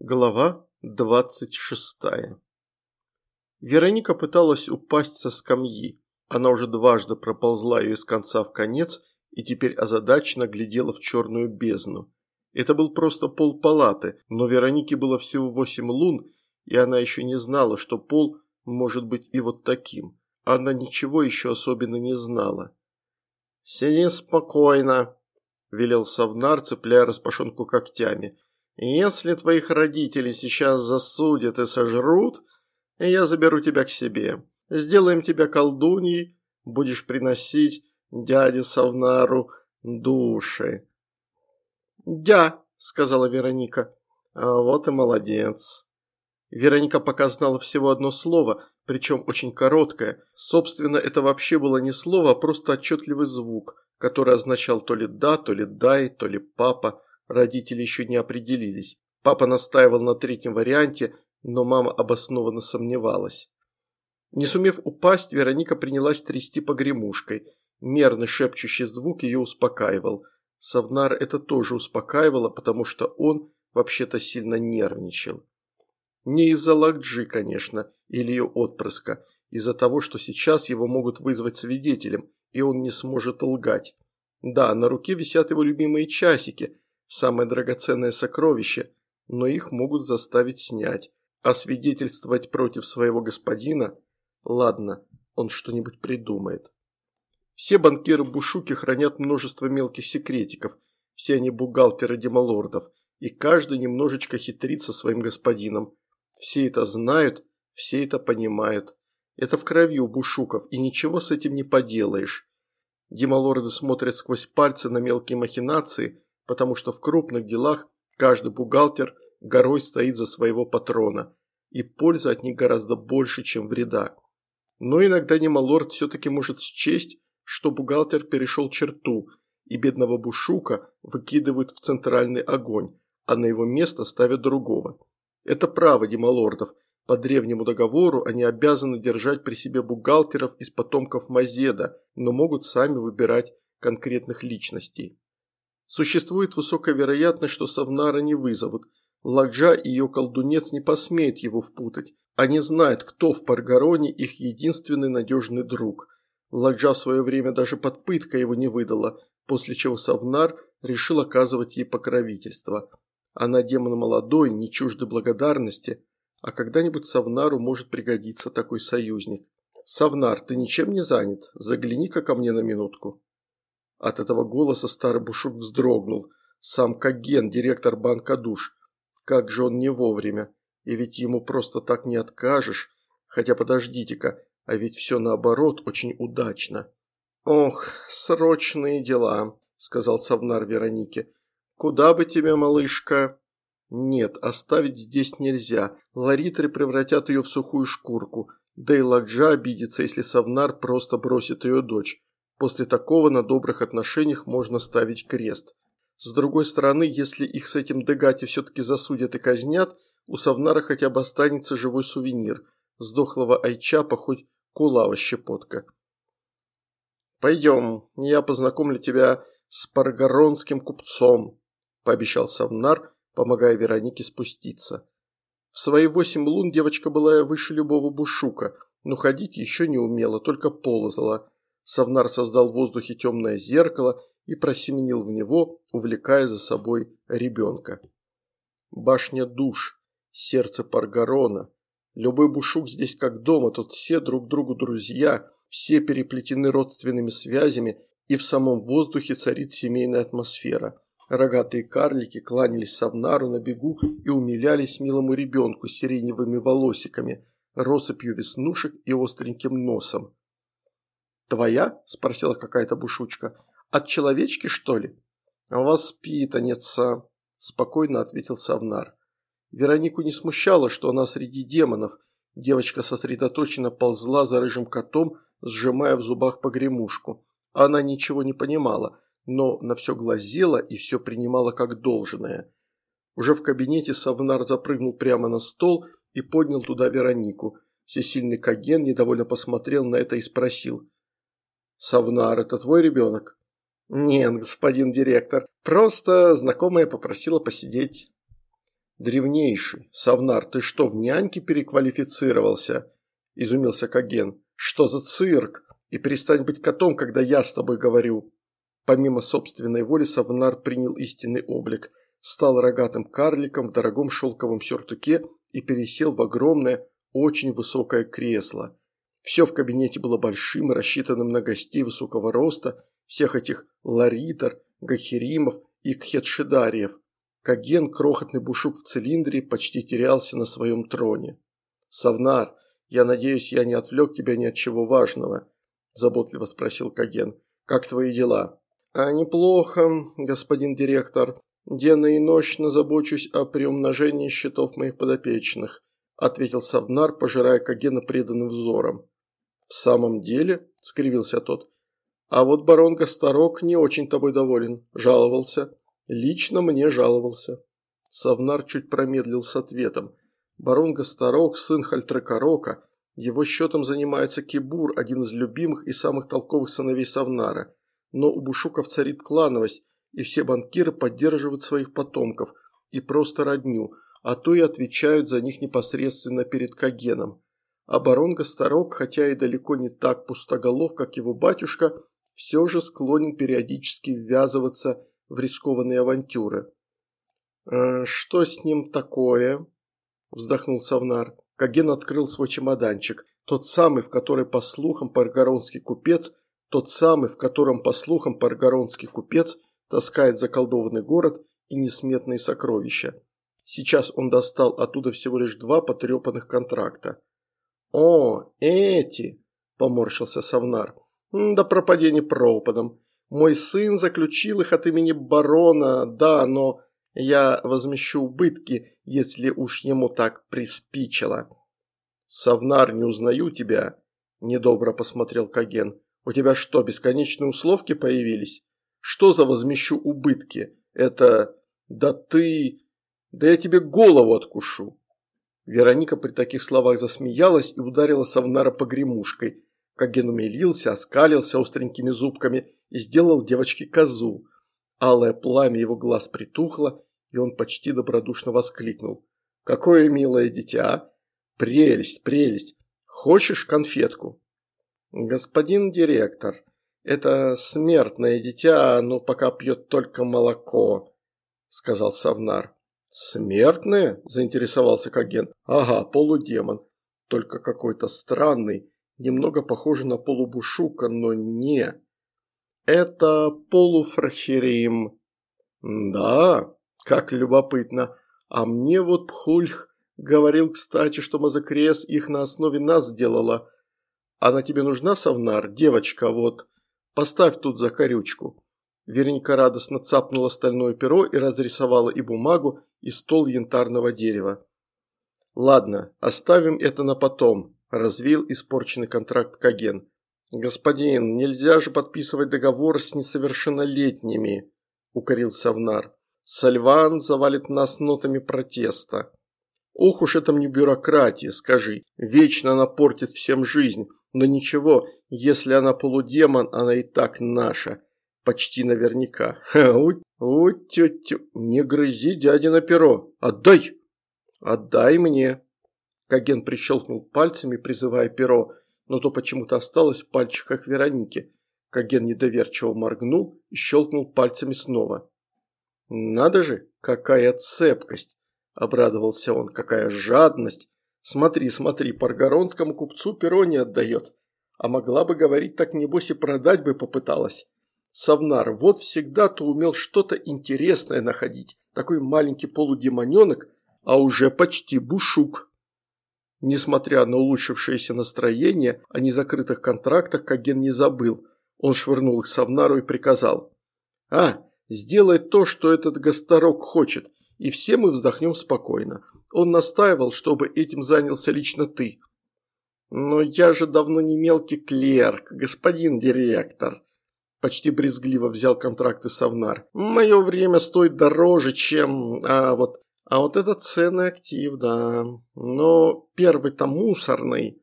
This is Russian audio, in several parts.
Глава двадцать шестая Вероника пыталась упасть со скамьи. Она уже дважды проползла ее из конца в конец и теперь озадаченно глядела в черную бездну. Это был просто пол палаты, но Веронике было всего восемь лун, и она еще не знала, что пол может быть и вот таким. Она ничего еще особенно не знала. «Сиди спокойно», – велел Савнар, цепляя распашонку когтями – если твоих родителей сейчас засудят и сожрут, я заберу тебя к себе. Сделаем тебя колдуньей, будешь приносить дяде Савнару души». «Дя», – сказала Вероника. А «Вот и молодец». Вероника пока знала всего одно слово, причем очень короткое. Собственно, это вообще было не слово, а просто отчетливый звук, который означал то ли «да», то ли «дай», то ли «папа». Родители еще не определились. Папа настаивал на третьем варианте, но мама обоснованно сомневалась. Не сумев упасть, Вероника принялась трясти погремушкой. Мерный шепчущий звук ее успокаивал. Савнар это тоже успокаивало, потому что он вообще-то сильно нервничал. Не из-за Лакджи, конечно, или ее отпрыска, из-за того, что сейчас его могут вызвать свидетелем, и он не сможет лгать. Да, на руке висят его любимые часики, самое драгоценное сокровище, но их могут заставить снять, а свидетельствовать против своего господина – ладно, он что-нибудь придумает. Все банкиры Бушуки хранят множество мелких секретиков, все они бухгалтеры демалордов, и каждый немножечко хитрит со своим господином. Все это знают, все это понимают. Это в крови у Бушуков, и ничего с этим не поделаешь. Демалорды смотрят сквозь пальцы на мелкие махинации – потому что в крупных делах каждый бухгалтер горой стоит за своего патрона, и польза от них гораздо больше, чем вреда. Но иногда Немалорд все-таки может счесть, что бухгалтер перешел черту, и бедного Бушука выкидывают в центральный огонь, а на его место ставят другого. Это право Демалордов. По древнему договору они обязаны держать при себе бухгалтеров из потомков Мазеда, но могут сами выбирать конкретных личностей. Существует высокая вероятность, что Савнара не вызовут. Ладжа и ее колдунец не посмеют его впутать. Они знают, кто в Паргароне их единственный надежный друг. Ладжа в свое время даже под пыткой его не выдала, после чего Савнар решил оказывать ей покровительство. Она демон молодой, не чужды благодарности, а когда-нибудь Савнару может пригодиться такой союзник. «Савнар, ты ничем не занят? Загляни-ка ко мне на минутку». От этого голоса старый Бушук вздрогнул. Сам Каген, директор банка душ. Как же он не вовремя. И ведь ему просто так не откажешь. Хотя подождите-ка, а ведь все наоборот очень удачно. «Ох, срочные дела», – сказал Савнар Веронике. «Куда бы тебе, малышка?» «Нет, оставить здесь нельзя. Ларитры превратят ее в сухую шкурку. Да и Ладжа обидится, если Савнар просто бросит ее дочь. После такого на добрых отношениях можно ставить крест. С другой стороны, если их с этим Дегати все-таки засудят и казнят, у Савнара хотя бы останется живой сувенир – сдохлого айчапа хоть кулава щепотка. «Пойдем, я познакомлю тебя с паргоронским купцом», – пообещал Савнар, помогая Веронике спуститься. В свои восемь лун девочка была выше любого бушука, но ходить еще не умела, только ползала – Савнар создал в воздухе темное зеркало и просеменил в него, увлекая за собой ребенка. Башня душ, сердце Паргарона. Любой бушук здесь как дома, тут все друг другу друзья, все переплетены родственными связями, и в самом воздухе царит семейная атмосфера. Рогатые карлики кланялись Савнару на бегу и умилялись милому ребенку с сиреневыми волосиками, россыпью веснушек и остреньким носом. «Твоя?» – спросила какая-то бушучка. «От человечки, что ли?» «Воспитанница», – спокойно ответил Савнар. Веронику не смущало, что она среди демонов. Девочка сосредоточенно ползла за рыжим котом, сжимая в зубах погремушку. Она ничего не понимала, но на все глазела и все принимала как должное. Уже в кабинете Савнар запрыгнул прямо на стол и поднял туда Веронику. Всесильный Каген недовольно посмотрел на это и спросил – «Савнар, это твой ребенок?» «Нет, господин директор, просто знакомая попросила посидеть». Древнейший. Савнар, ты что, в няньке переквалифицировался? Изумился Каген. Что за цирк? И перестань быть котом, когда я с тобой говорю. Помимо собственной воли Савнар принял истинный облик, стал рогатым карликом в дорогом шелковом сюртуке и пересел в огромное, очень высокое кресло. Все в кабинете было большим и рассчитанным на гостей высокого роста, всех этих ларитер, гахеримов и кхетшидариев. Каген, крохотный бушук в цилиндре, почти терялся на своем троне. «Савнар, я надеюсь, я не отвлек тебя ни от чего важного», – заботливо спросил Каген. «Как твои дела?» «А неплохо, господин директор. Денно и ночно забочусь о приумножении счетов моих подопечных», – ответил Савнар, пожирая Кагена преданным взором. «В самом деле?» – скривился тот. «А вот барон Гасторок не очень тобой доволен. Жаловался. Лично мне жаловался». Савнар чуть промедлил с ответом. Барон Гасторок, сын Хальтрекорока. Его счетом занимается Кибур, один из любимых и самых толковых сыновей Савнара. Но у Бушуков царит клановость, и все банкиры поддерживают своих потомков, и просто родню, а то и отвечают за них непосредственно перед Кагеном. А барон Гасторок, хотя и далеко не так пустоголов, как его батюшка, все же склонен периодически ввязываться в рискованные авантюры. «Э, «Что с ним такое?» – вздохнул Савнар. Каген открыл свой чемоданчик, тот самый, в который, по слухам, паргоронский купец, тот самый, в котором, по слухам, паргоронский купец таскает заколдованный город и несметные сокровища. Сейчас он достал оттуда всего лишь два потрепанных контракта. «О, эти!» – поморщился Савнар. «Да пропадение пропадом. Мой сын заключил их от имени барона, да, но я возмещу убытки, если уж ему так приспичило». «Савнар, не узнаю тебя», – недобро посмотрел Каген. «У тебя что, бесконечные условки появились? Что за возмещу убытки? Это... Да ты... Да я тебе голову откушу!» Вероника при таких словах засмеялась и ударила Савнара погремушкой. Каген умилился, оскалился остренькими зубками и сделал девочке козу. Алое пламя его глаз притухло, и он почти добродушно воскликнул. «Какое милое дитя! Прелесть, прелесть! Хочешь конфетку?» «Господин директор, это смертное дитя, но пока пьет только молоко», – сказал Савнар. «Смертное?» – заинтересовался Каген. «Ага, полудемон. Только какой-то странный, немного похожий на полубушука, но не. Это полуфрахерим». «Да, как любопытно. А мне вот Пхульх говорил, кстати, что Мазакрес их на основе нас сделала. Она тебе нужна, Савнар, девочка, вот. Поставь тут закорючку». Веренька радостно цапнула стальное перо и разрисовала и бумагу, и стол янтарного дерева. «Ладно, оставим это на потом», – развил испорченный контракт Каген. «Господин, нельзя же подписывать договор с несовершеннолетними», – укорил Савнар. «Сальван завалит нас нотами протеста». «Ох уж это мне бюрократия, скажи. Вечно она портит всем жизнь. Но ничего, если она полудемон, она и так наша. Почти наверняка. «У, тетя, не грызи дяди на перо! Отдай!» «Отдай мне!» Каген прищелкнул пальцами, призывая перо, но то почему-то осталось в пальчиках Вероники. Каген недоверчиво моргнул и щелкнул пальцами снова. «Надо же, какая цепкость!» – обрадовался он. «Какая жадность! Смотри, смотри, паргоронскому купцу перо не отдает. А могла бы говорить так, небось, и продать бы попыталась. Савнар вот всегда-то умел что-то интересное находить. Такой маленький полудемоненок, а уже почти бушук. Несмотря на улучшившееся настроение, о незакрытых контрактах Каген не забыл. Он швырнул их Савнару и приказал. «А, сделай то, что этот гасторок хочет, и все мы вздохнем спокойно. Он настаивал, чтобы этим занялся лично ты». «Но я же давно не мелкий клерк, господин директор», Почти брезгливо взял контракты Савнар. Мое время стоит дороже, чем... А вот, а вот это ценный актив, да. Но первый-то мусорный.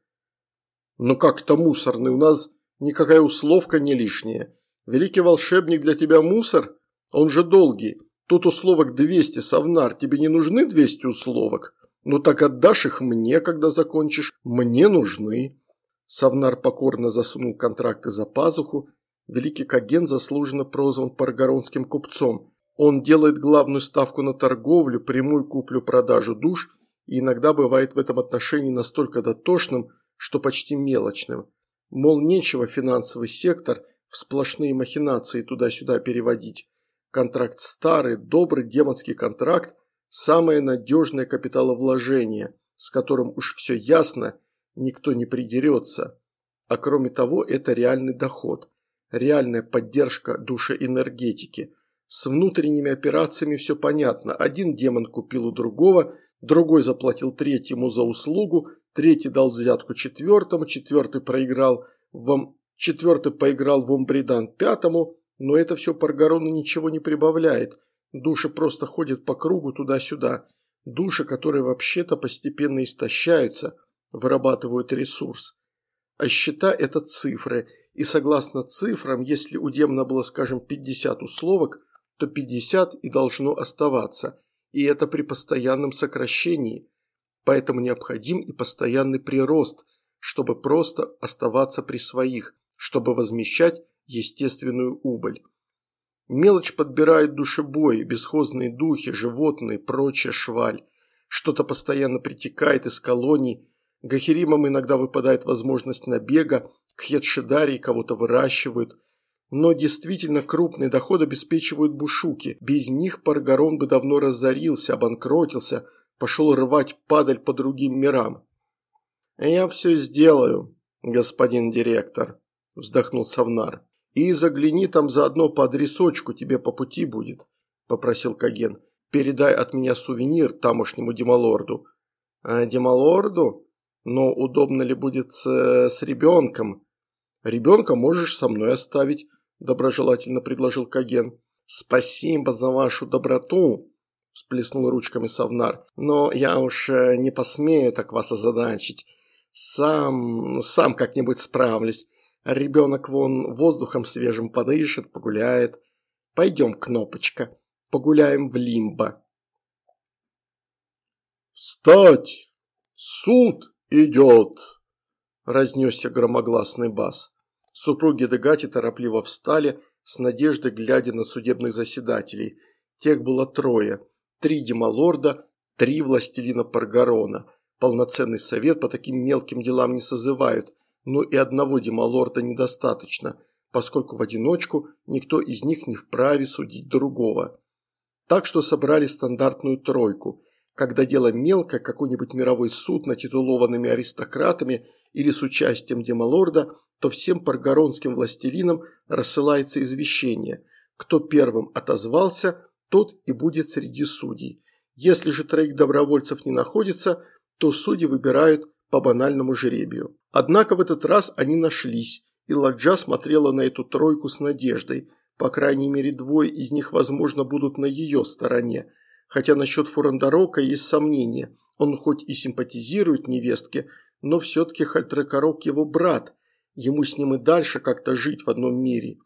Ну как-то мусорный? У нас никакая условка не лишняя. Великий волшебник для тебя мусор? Он же долгий. Тут условок 200, Савнар, тебе не нужны 200 условок? Ну так отдашь их мне, когда закончишь. Мне нужны. Савнар покорно засунул контракты за пазуху. Великий Каген заслуженно прозван паргоронским купцом. Он делает главную ставку на торговлю, прямую куплю-продажу душ и иногда бывает в этом отношении настолько дотошным, что почти мелочным. Мол, нечего финансовый сектор в сплошные махинации туда-сюда переводить. Контракт старый, добрый демонский контракт – самое надежное капиталовложение, с которым уж все ясно, никто не придерется. А кроме того, это реальный доход, реальная поддержка душеэнергетики. С внутренними операциями все понятно. Один демон купил у другого, другой заплатил третьему за услугу, третий дал взятку четвертому, четвертый проиграл в... четвертый поиграл в Умбридан пятому, но это все Паргарону ничего не прибавляет. Души просто ходят по кругу туда-сюда. Души, которые вообще-то постепенно истощаются, вырабатывают ресурс. А счета – это цифры, и согласно цифрам, если у демона было, скажем, 50 условок, то 50 и должно оставаться, и это при постоянном сокращении. Поэтому необходим и постоянный прирост, чтобы просто оставаться при своих, чтобы возмещать естественную убыль. Мелочь подбирают душебои, бесхозные духи, животные, прочая шваль. Что-то постоянно притекает из колоний. Гахеримам иногда выпадает возможность набега, к Хедшидарии кого-то выращивают. Но действительно крупный доход обеспечивают бушуки. Без них Паргарон бы давно разорился, обанкротился, пошел рвать падаль по другим мирам. «Я все сделаю, господин директор», – вздохнул Савнар. «И загляни там заодно по адресочку, тебе по пути будет», – попросил Каген. «Передай от меня сувенир тамошнему демалорду». «А демалорду? Но удобно ли будет с, с ребенком?» «Ребенка можешь со мной оставить», – доброжелательно предложил Каген. «Спасибо за вашу доброту», – всплеснул ручками Савнар. «Но я уж э, не посмею так вас озадачить. Сам, сам как-нибудь справлюсь. Ребенок вон воздухом свежим подышит, погуляет. Пойдем, Кнопочка, погуляем в Лимбо». «Встать! Суд идет!» – разнесся громогласный бас. Супруги Дегати торопливо встали, с надеждой глядя на судебных заседателей. Тех было трое. Три демалорда, три властелина Паргарона. Полноценный совет по таким мелким делам не созывают, но и одного демалорда недостаточно, поскольку в одиночку никто из них не вправе судить другого. Так что собрали стандартную тройку. Когда дело мелкое, какой-нибудь мировой суд над титулованными аристократами или с участием демалорда – то всем паргоронским властелинам рассылается извещение. Кто первым отозвался, тот и будет среди судей. Если же троих добровольцев не находится, то судьи выбирают по банальному жребию. Однако в этот раз они нашлись, и Ладжа смотрела на эту тройку с надеждой. По крайней мере, двое из них, возможно, будут на ее стороне. Хотя насчет Фурандарока есть сомнения. Он хоть и симпатизирует невестке, но все-таки Хальтрекорок его брат – Ему с ним и дальше как-то жить в одном мире.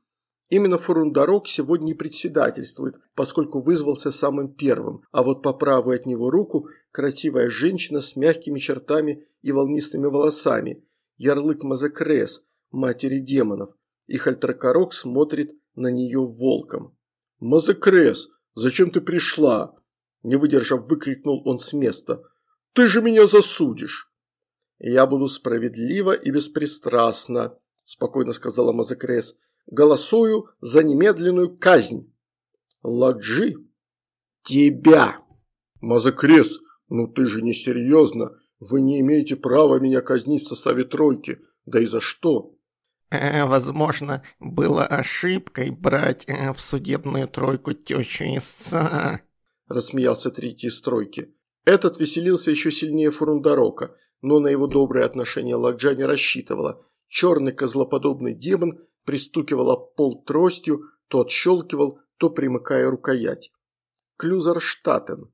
Именно Фурундарок сегодня и председательствует, поскольку вызвался самым первым, а вот по правую от него руку красивая женщина с мягкими чертами и волнистыми волосами, ярлык Мазекрес, матери демонов, и Хальтракорок смотрит на нее волком. «Мазекрес, зачем ты пришла?» Не выдержав, выкрикнул он с места. «Ты же меня засудишь!» «Я буду справедлива и беспристрастна», – спокойно сказала Мазакрес. «Голосую за немедленную казнь». «Ладжи!» «Тебя!» «Мазакрес, ну ты же не серьезно. Вы не имеете права меня казнить в составе тройки. Да и за что?» э, «Возможно, было ошибкой брать э, в судебную тройку тещу истца», – рассмеялся третий стройки. Этот веселился еще сильнее Фурундарока, но на его добрые отношения Ладжа не рассчитывала. Черный козлоподобный демон пристукивал об пол тростью, то отщелкивал, то примыкая рукоять. Клюзерштатен.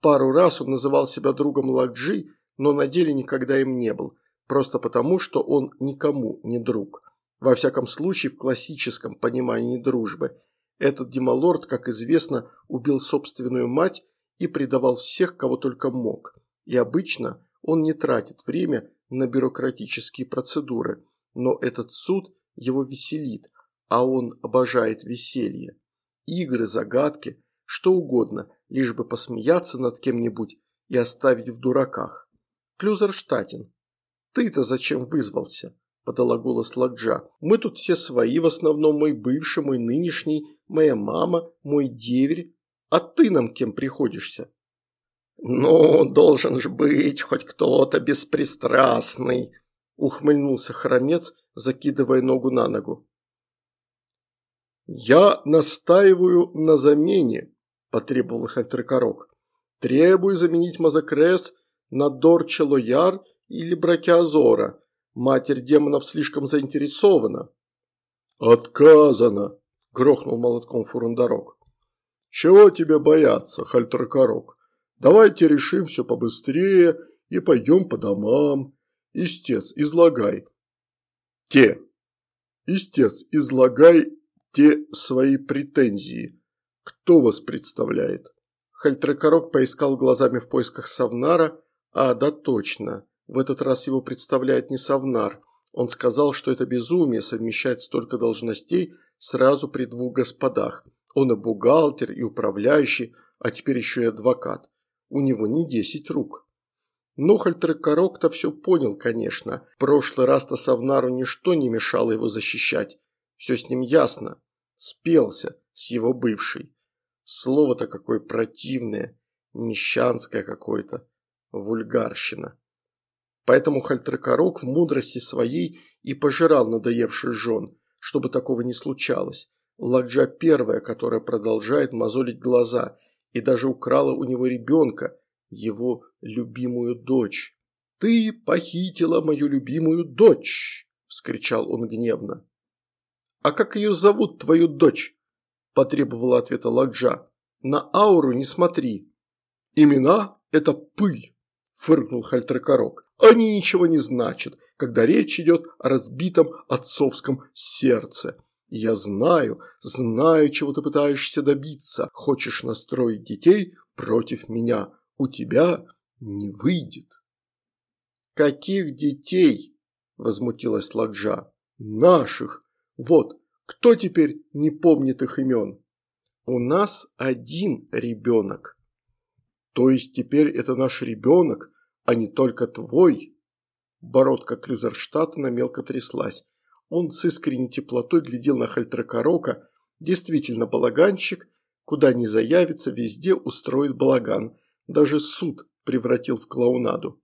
Пару раз он называл себя другом Ладжи, но на деле никогда им не был, просто потому, что он никому не друг. Во всяком случае, в классическом понимании дружбы. Этот демалорд, как известно, убил собственную мать и предавал всех, кого только мог. И обычно он не тратит время на бюрократические процедуры, но этот суд его веселит, а он обожает веселье. Игры, загадки, что угодно, лишь бы посмеяться над кем-нибудь и оставить в дураках. Клюзерштатен, ты-то зачем вызвался? подала голос Ладжа. «Мы тут все свои, в основном мой бывший, мой нынешний, моя мама, мой деверь. А ты нам кем приходишься?» «Ну, должен же быть хоть кто-то беспристрастный», – ухмыльнулся хромец, закидывая ногу на ногу. «Я настаиваю на замене», – потребовал Хальтрекорок. «Требую заменить Мазакрес на Дорчелояр или Бракиазора. Матерь демонов слишком заинтересована». «Отказано», – грохнул молотком Фурундарок. «Чего тебе бояться, Хальтрекорок? Давайте решим все побыстрее и пойдем по домам. Истец, излагай». «Те». «Истец, излагай те свои претензии. Кто вас представляет?» Хальтрекорок поискал глазами в поисках Савнара, а да точно, в этот раз его представляет не Савнар. Он сказал, что это безумие совмещать столько должностей сразу при двух господах. Он и бухгалтер, и управляющий, а теперь еще и адвокат. У него не десять рук. Но Хальтрекорок-то все понял, конечно. В прошлый раз-то Савнару ничто не мешало его защищать. Все с ним ясно. Спелся с его бывшей. Слово-то какое противное, мещанское какое-то, вульгарщина. Поэтому Хальтрекорок в мудрости своей и пожирал надоевший жен, чтобы такого не случалось. Ладжа первая, которая продолжает мозолить глаза, и даже украла у него ребенка, его любимую дочь. «Ты похитила мою любимую дочь!» – вскричал он гневно. «А как ее зовут, твою дочь?» – потребовала ответа Ладжа. «На ауру не смотри. Имена – это пыль!» – фыркнул Хальтрекорок. Они ничего не значат, когда речь идет о разбитом отцовском сердце. Я знаю, знаю, чего ты пытаешься добиться. Хочешь настроить детей против меня. У тебя не выйдет. Каких детей? Возмутилась Ладжа. Наших. Вот, кто теперь не помнит их имен? У нас один ребенок. То есть теперь это наш ребенок, а не только твой». Бородка Клюзерштадтена мелко тряслась. Он с искренней теплотой глядел на Хальтракорока. Действительно балаганщик, куда ни заявится, везде устроит балаган. Даже суд превратил в клоунаду.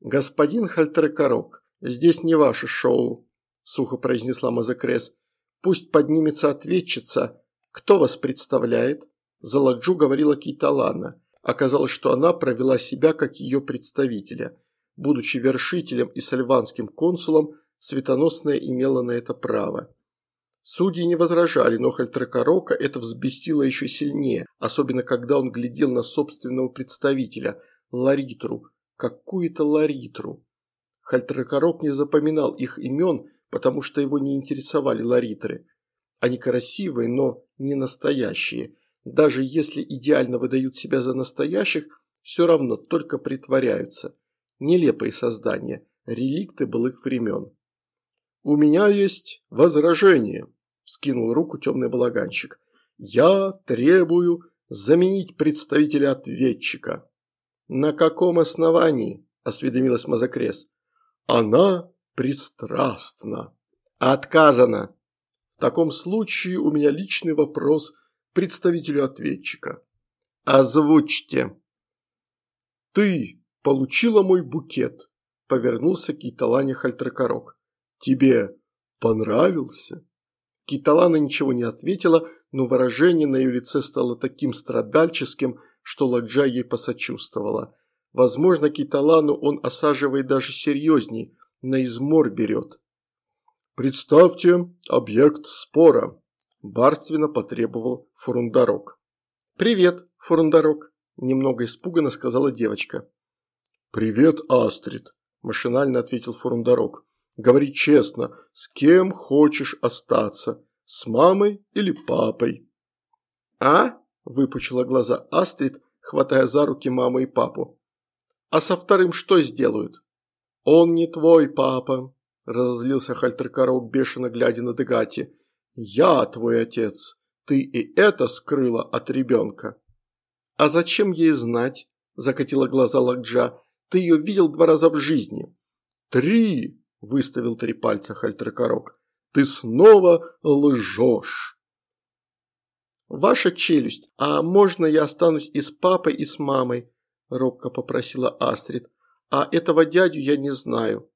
«Господин Хальтракорок, здесь не ваше шоу», – сухо произнесла Мазакрес. «Пусть поднимется ответчица. Кто вас представляет?» За Ладжу говорила Кейталана. Оказалось, что она провела себя как ее представителя. Будучи вершителем и сальванским консулом, Светоносная имела на это право. Судьи не возражали, но Хальтракорока это взбесило еще сильнее, особенно когда он глядел на собственного представителя, Ларитру, какую-то Ларитру. Хальтракорок не запоминал их имен, потому что его не интересовали Ларитры. Они красивые, но не настоящие – даже если идеально выдают себя за настоящих, все равно только притворяются. Нелепые создания, реликты былых времен. «У меня есть возражение», – вскинул руку темный балаганщик. «Я требую заменить представителя ответчика». «На каком основании?» – осведомилась Мазакрес. «Она пристрастна». «Отказано». «В таком случае у меня личный вопрос представителю ответчика. «Озвучьте». «Ты получила мой букет», – повернулся к Киталане. «Тебе понравился?» Киталана ничего не ответила, но выражение на ее лице стало таким страдальческим, что Ладжа ей посочувствовала. Возможно, Киталану он осаживает даже серьезней, на измор берет. «Представьте объект спора», Барственно потребовал Фурундарок. «Привет, Фурундарок», – немного испуганно сказала девочка. «Привет, Астрид», – машинально ответил Фурундарок. «Говори честно, с кем хочешь остаться? С мамой или папой?» «А?» – выпучила глаза Астрид, хватая за руки маму и папу. «А со вторым что сделают?» «Он не твой папа», – разозлился Хальтеркаров, бешено глядя на Дегати. «Я твой отец. Ты и это скрыла от ребенка». «А зачем ей знать?» – закатила глаза Лакджа. «Ты ее видел два раза в жизни». «Три!» – выставил три пальца Хальтеркорок. «Ты снова лжешь!» «Ваша челюсть, а можно я останусь и с папой, и с мамой?» – робко попросила Астрид. «А этого дядю я не знаю».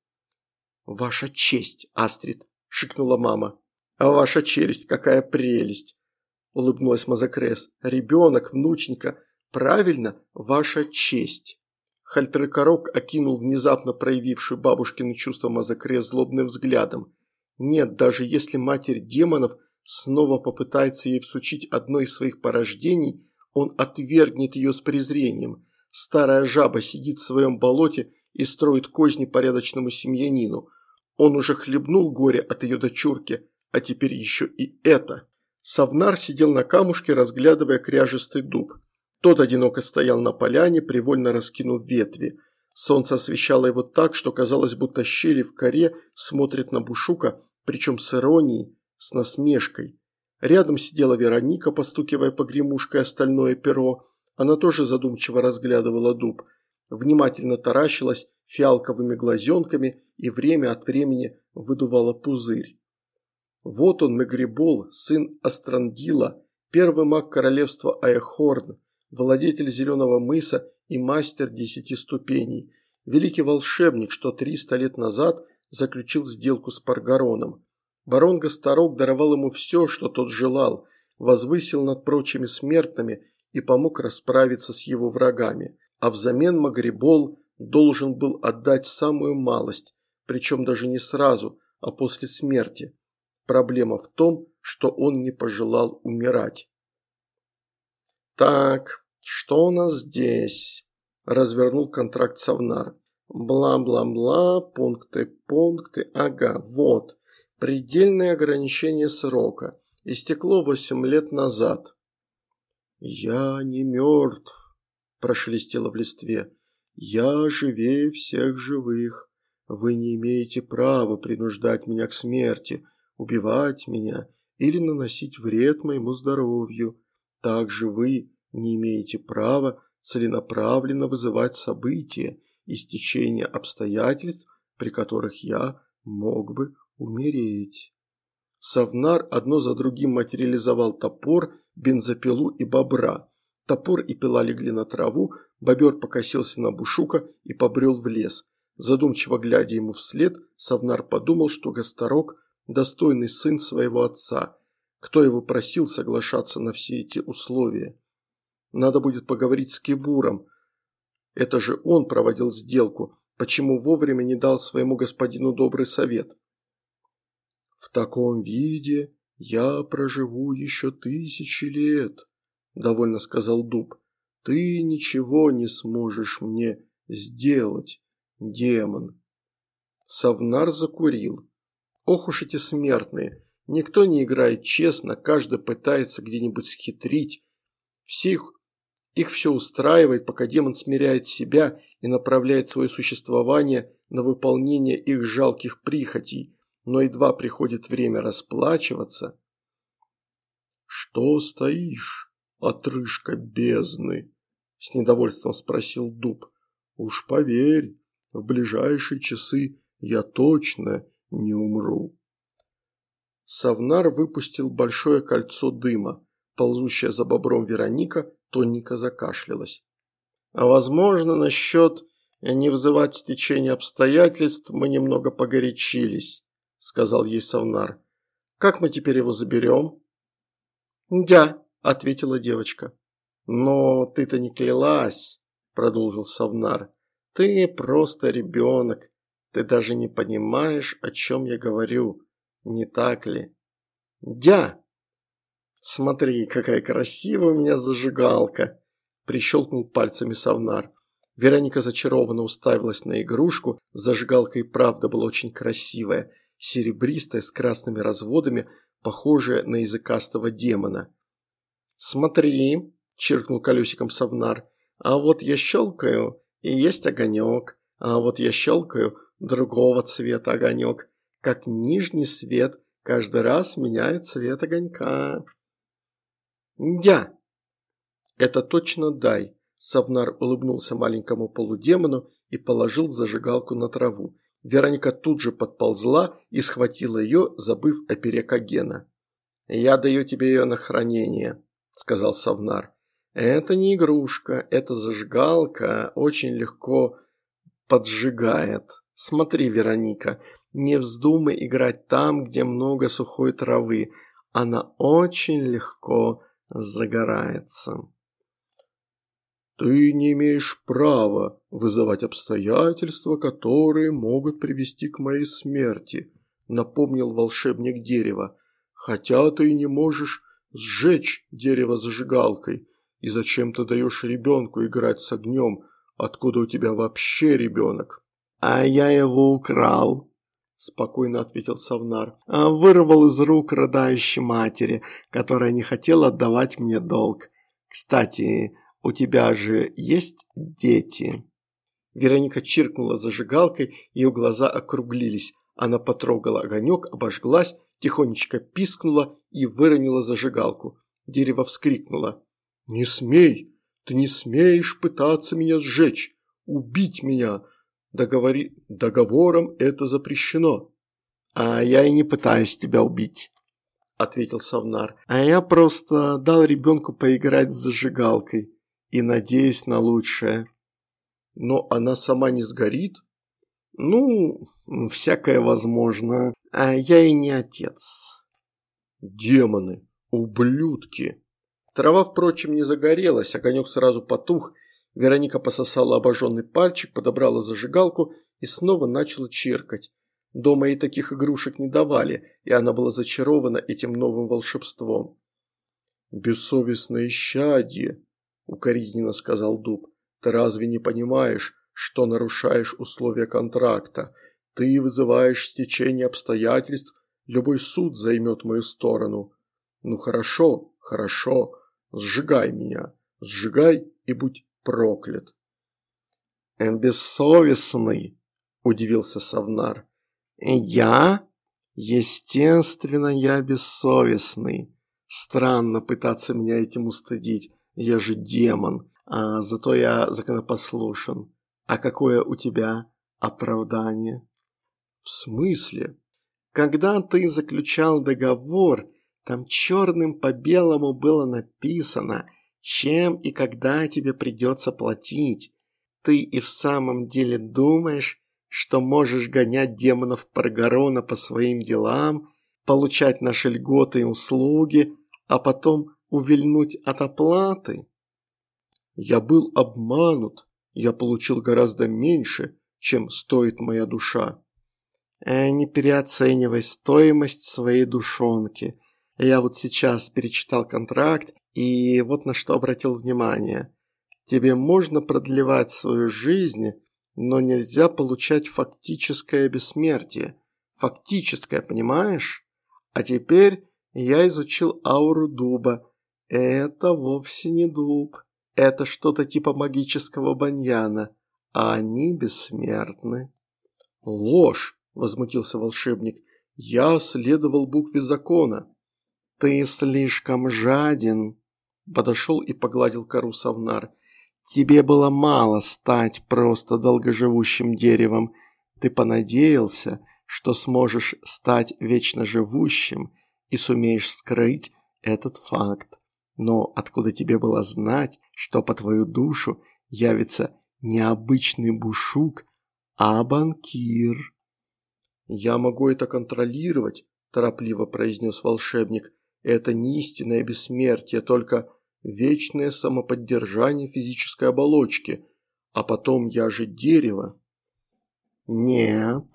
«Ваша честь, Астрид!» – шикнула мама. «А ваша челюсть, какая прелесть!» – улыбнулась Мазакрес. «Ребенок, внученька, правильно, ваша честь!» Хальтеркорок окинул внезапно проявившую бабушкину чувство Мазакрес злобным взглядом. Нет, даже если матерь демонов снова попытается ей всучить одно из своих порождений, он отвергнет ее с презрением. Старая жаба сидит в своем болоте и строит козни порядочному семьянину. Он уже хлебнул горе от ее дочурки, а теперь еще и это. Савнар сидел на камушке, разглядывая кряжистый дуб. Тот одиноко стоял на поляне, привольно раскинув ветви. Солнце освещало его так, что казалось, будто щели в коре смотрят на Бушука, причем с иронией, с насмешкой. Рядом сидела Вероника, постукивая погремушкой остальное перо. Она тоже задумчиво разглядывала дуб. Внимательно таращилась фиалковыми глазенками и время от времени выдувала пузырь. Вот он, Мегрибол, сын Астрандила, первый маг королевства Аехорн, владетель Зеленого мыса и мастер десяти ступеней, великий волшебник, что триста лет назад заключил сделку с Паргароном. Барон Гасторог даровал ему все, что тот желал, возвысил над прочими смертными и помог расправиться с его врагами, а взамен Магрибол должен был отдать самую малость, причем даже не сразу, а после смерти. Проблема в том, что он не пожелал умирать. «Так, что у нас здесь?» – развернул контракт Савнар. «Бла-бла-бла, пункты, пункты, ага, вот. Предельное ограничение срока. Истекло восемь лет назад». «Я не мертв», – прошелестело в листве. «Я живее всех живых. Вы не имеете права принуждать меня к смерти, убивать меня или наносить вред моему здоровью. Также вы не имеете права целенаправленно вызывать события и стечение обстоятельств, при которых я мог бы умереть. Савнар одно за другим материализовал топор, бензопилу и бобра. Топор и пила легли на траву, бобер покосился на Бушука и побрел в лес. Задумчиво глядя ему вслед, Савнар подумал, что Гасторок – достойный сын своего отца. Кто его просил соглашаться на все эти условия? Надо будет поговорить с Кибуром. Это же он проводил сделку. Почему вовремя не дал своему господину добрый совет? В таком виде я проживу еще тысячи лет, довольно сказал Дуб. Ты ничего не сможешь мне сделать, демон. Савнар закурил. Ох уж эти смертные. Никто не играет честно, каждый пытается где-нибудь схитрить. Всех их все устраивает, пока демон смиряет себя и направляет свое существование на выполнение их жалких прихотей, но едва приходит время расплачиваться. «Что стоишь, отрыжка бездны?» – с недовольством спросил Дуб. «Уж поверь, в ближайшие часы я точно не умру». Савнар выпустил большое кольцо дыма. Ползущая за бобром Вероника тоненько закашлялась. А возможно, насчет не вызывать стечение обстоятельств мы немного погорячились, сказал ей Савнар. Как мы теперь его заберем? Дя, ответила девочка. Но ты-то не клялась, продолжил Савнар. Ты просто ребенок. Ты даже не понимаешь, о чем я говорю. Не так ли? Дя, «Смотри, какая красивая у меня зажигалка!» – прищелкнул пальцами Савнар. Вероника зачарованно уставилась на игрушку, зажигалка и правда была очень красивая, серебристая, с красными разводами, похожее на языкастого демона. «Смотри», – чиркнул колесиком Савнар, – «а вот я щелкаю, и есть огонек, а вот я щелкаю, другого цвета огонек, как нижний свет, каждый раз меняет цвет огонька». «Дя!» «Это точно дай», – Савнар улыбнулся маленькому полудемону и положил зажигалку на траву. Вероника тут же подползла и схватила ее, забыв о перекогена. «Я даю тебе ее на хранение», – сказал Савнар. «Это не игрушка, это зажигалка, очень легко поджигает. Смотри, Вероника, не вздумай играть там, где много сухой травы. Она очень легко загорается». «Ты не имеешь права вызывать обстоятельства, которые могут привести к моей смерти», напомнил волшебник дерева. «Хотя ты не можешь сжечь дерево зажигалкой. И зачем ты даешь ребенку играть с огнем? Откуда у тебя вообще ребенок?» «А я его украл», – спокойно ответил Савнар. «А «Вырвал из рук рыдающей матери, которая не хотела отдавать мне долг. Кстати, у тебя же есть дети?» Вероника чиркнула зажигалкой, ее глаза округлились. Она потрогала огонек, обожглась, тихонечко пискнула и выронила зажигалку. Дерево вскрикнуло. «Не смей! Ты не смеешь пытаться меня сжечь! Убить меня! Договори... Договором это запрещено!» «А я и не пытаюсь тебя убить», – ответил Савнар. «А я просто дал ребенку поиграть с зажигалкой и надеюсь на лучшее». «Но она сама не сгорит?» «Ну, всякое возможно. А я и не отец». «Демоны! Ублюдки!» Трава, впрочем, не загорелась, огонек сразу потух. Вероника пососала обожженный пальчик, подобрала зажигалку и снова начала чиркать. Дома ей таких игрушек не давали, и она была зачарована этим новым волшебством. «Бессовестное щадье», – укоризненно сказал Дуб. «Ты разве не понимаешь, что нарушаешь условия контракта? Ты вызываешь стечение обстоятельств, любой суд займет мою сторону. Ну хорошо, хорошо, сжигай меня, сжигай и будь проклят». «Бессовестный», – удивился Савнар. «Я? Естественно, я бессовестный. Странно пытаться меня этим устыдить, я же демон, а зато я законопослушен. А какое у тебя оправдание?» «В смысле?» «Когда ты заключал договор, там черным по белому было написано, чем и когда тебе придется платить. Ты и в самом деле думаешь, что можешь гонять демонов Паргарона по своим делам, получать наши льготы и услуги, а потом увильнуть от оплаты? Я был обманут, я получил гораздо меньше, чем стоит моя душа. Э, не переоценивай стоимость своей душонки. Я вот сейчас перечитал контракт и вот на что обратил внимание. Тебе можно продлевать свою жизнь, но нельзя получать фактическое бессмертие. Фактическое, понимаешь? А теперь я изучил ауру дуба. Это вовсе не дуб. Это что-то типа магического баньяна, а они бессмертны. Ложь, возмутился волшебник. Я следовал букве закона. Ты слишком жаден. Подошел и погладил кору Савнар. Тебе было мало стать просто долгоживущим деревом. Ты понадеялся, что сможешь стать вечно живущим и сумеешь скрыть этот факт. Но откуда тебе было знать, что по твою душу явится не обычный бушук, а банкир? «Я могу это контролировать», – торопливо произнес волшебник. «Это не истинное бессмертие, только вечное самоподдержание физической оболочки. А потом я же дерево». «Нет,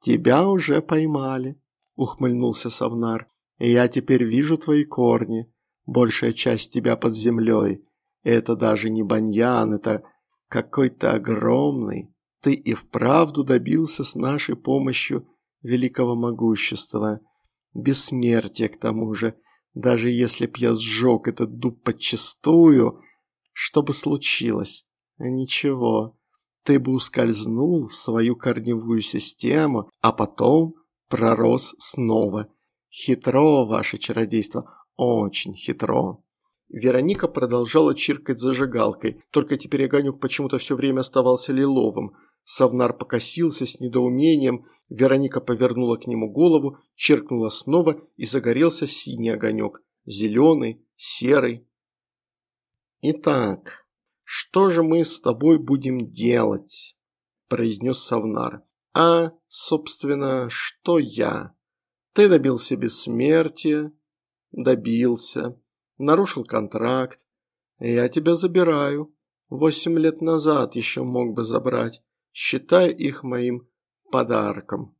тебя уже поймали», – ухмыльнулся Савнар. «Я теперь вижу твои корни большая часть тебя под землей. Это даже не баньян, это какой-то огромный. Ты и вправду добился с нашей помощью великого могущества. Бессмертие к тому же. Даже если б я сжег этот дуб подчистую, что бы случилось? Ничего. Ты бы ускользнул в свою корневую систему, а потом пророс снова. Хитро ваше чародейство, очень хитро. Вероника продолжала чиркать зажигалкой, только теперь огонек почему-то все время оставался лиловым. Савнар покосился с недоумением, Вероника повернула к нему голову, черкнула снова и загорелся синий огонек, зеленый, серый. «Итак, что же мы с тобой будем делать?» – произнес Савнар. «А, собственно, что я? Ты добился бессмертия?» «Добился нарушил контракт. Я тебя забираю. Восемь лет назад еще мог бы забрать. Считай их моим подарком.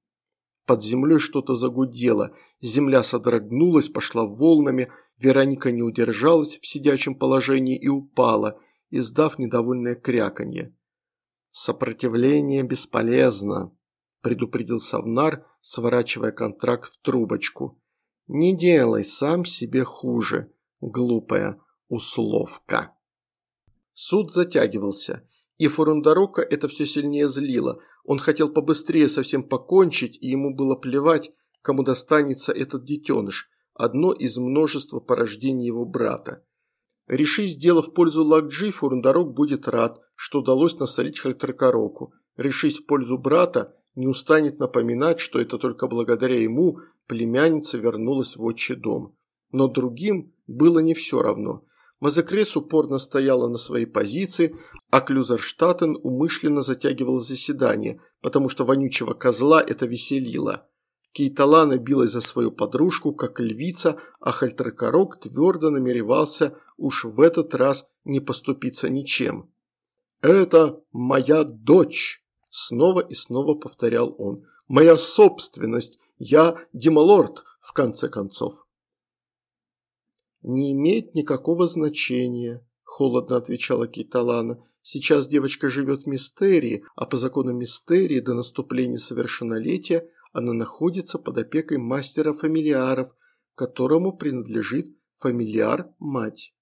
Под землей что-то загудело, земля содрогнулась, пошла волнами, Вероника не удержалась в сидячем положении и упала, издав недовольное кряканье. «Сопротивление бесполезно», – предупредил Савнар, сворачивая контракт в трубочку. «Не делай сам себе хуже. Глупая условка. Суд затягивался, и Фурундарока это все сильнее злило. Он хотел побыстрее совсем покончить, и ему было плевать, кому достанется этот детеныш, одно из множества порождений его брата. Решись дело в пользу Лакджи, Фурундарок будет рад, что удалось насолить Хальтракароку. Решись в пользу брата, не устанет напоминать, что это только благодаря ему племянница вернулась в отчий дом. Но другим было не все равно. Мазекрес упорно стояла на своей позиции, а Клюзерштаттен умышленно затягивал заседание, потому что вонючего козла это веселило. Кейталана билась за свою подружку, как львица, а Хальтеркорок твердо намеревался уж в этот раз не поступиться ничем. «Это моя дочь!» – снова и снова повторял он. «Моя собственность! Я Дималорд, в конце концов!» «Не имеет никакого значения», – холодно отвечала Кейталана. «Сейчас девочка живет в Мистерии, а по закону Мистерии до наступления совершеннолетия она находится под опекой мастера-фамильяров, которому принадлежит фамильяр-мать».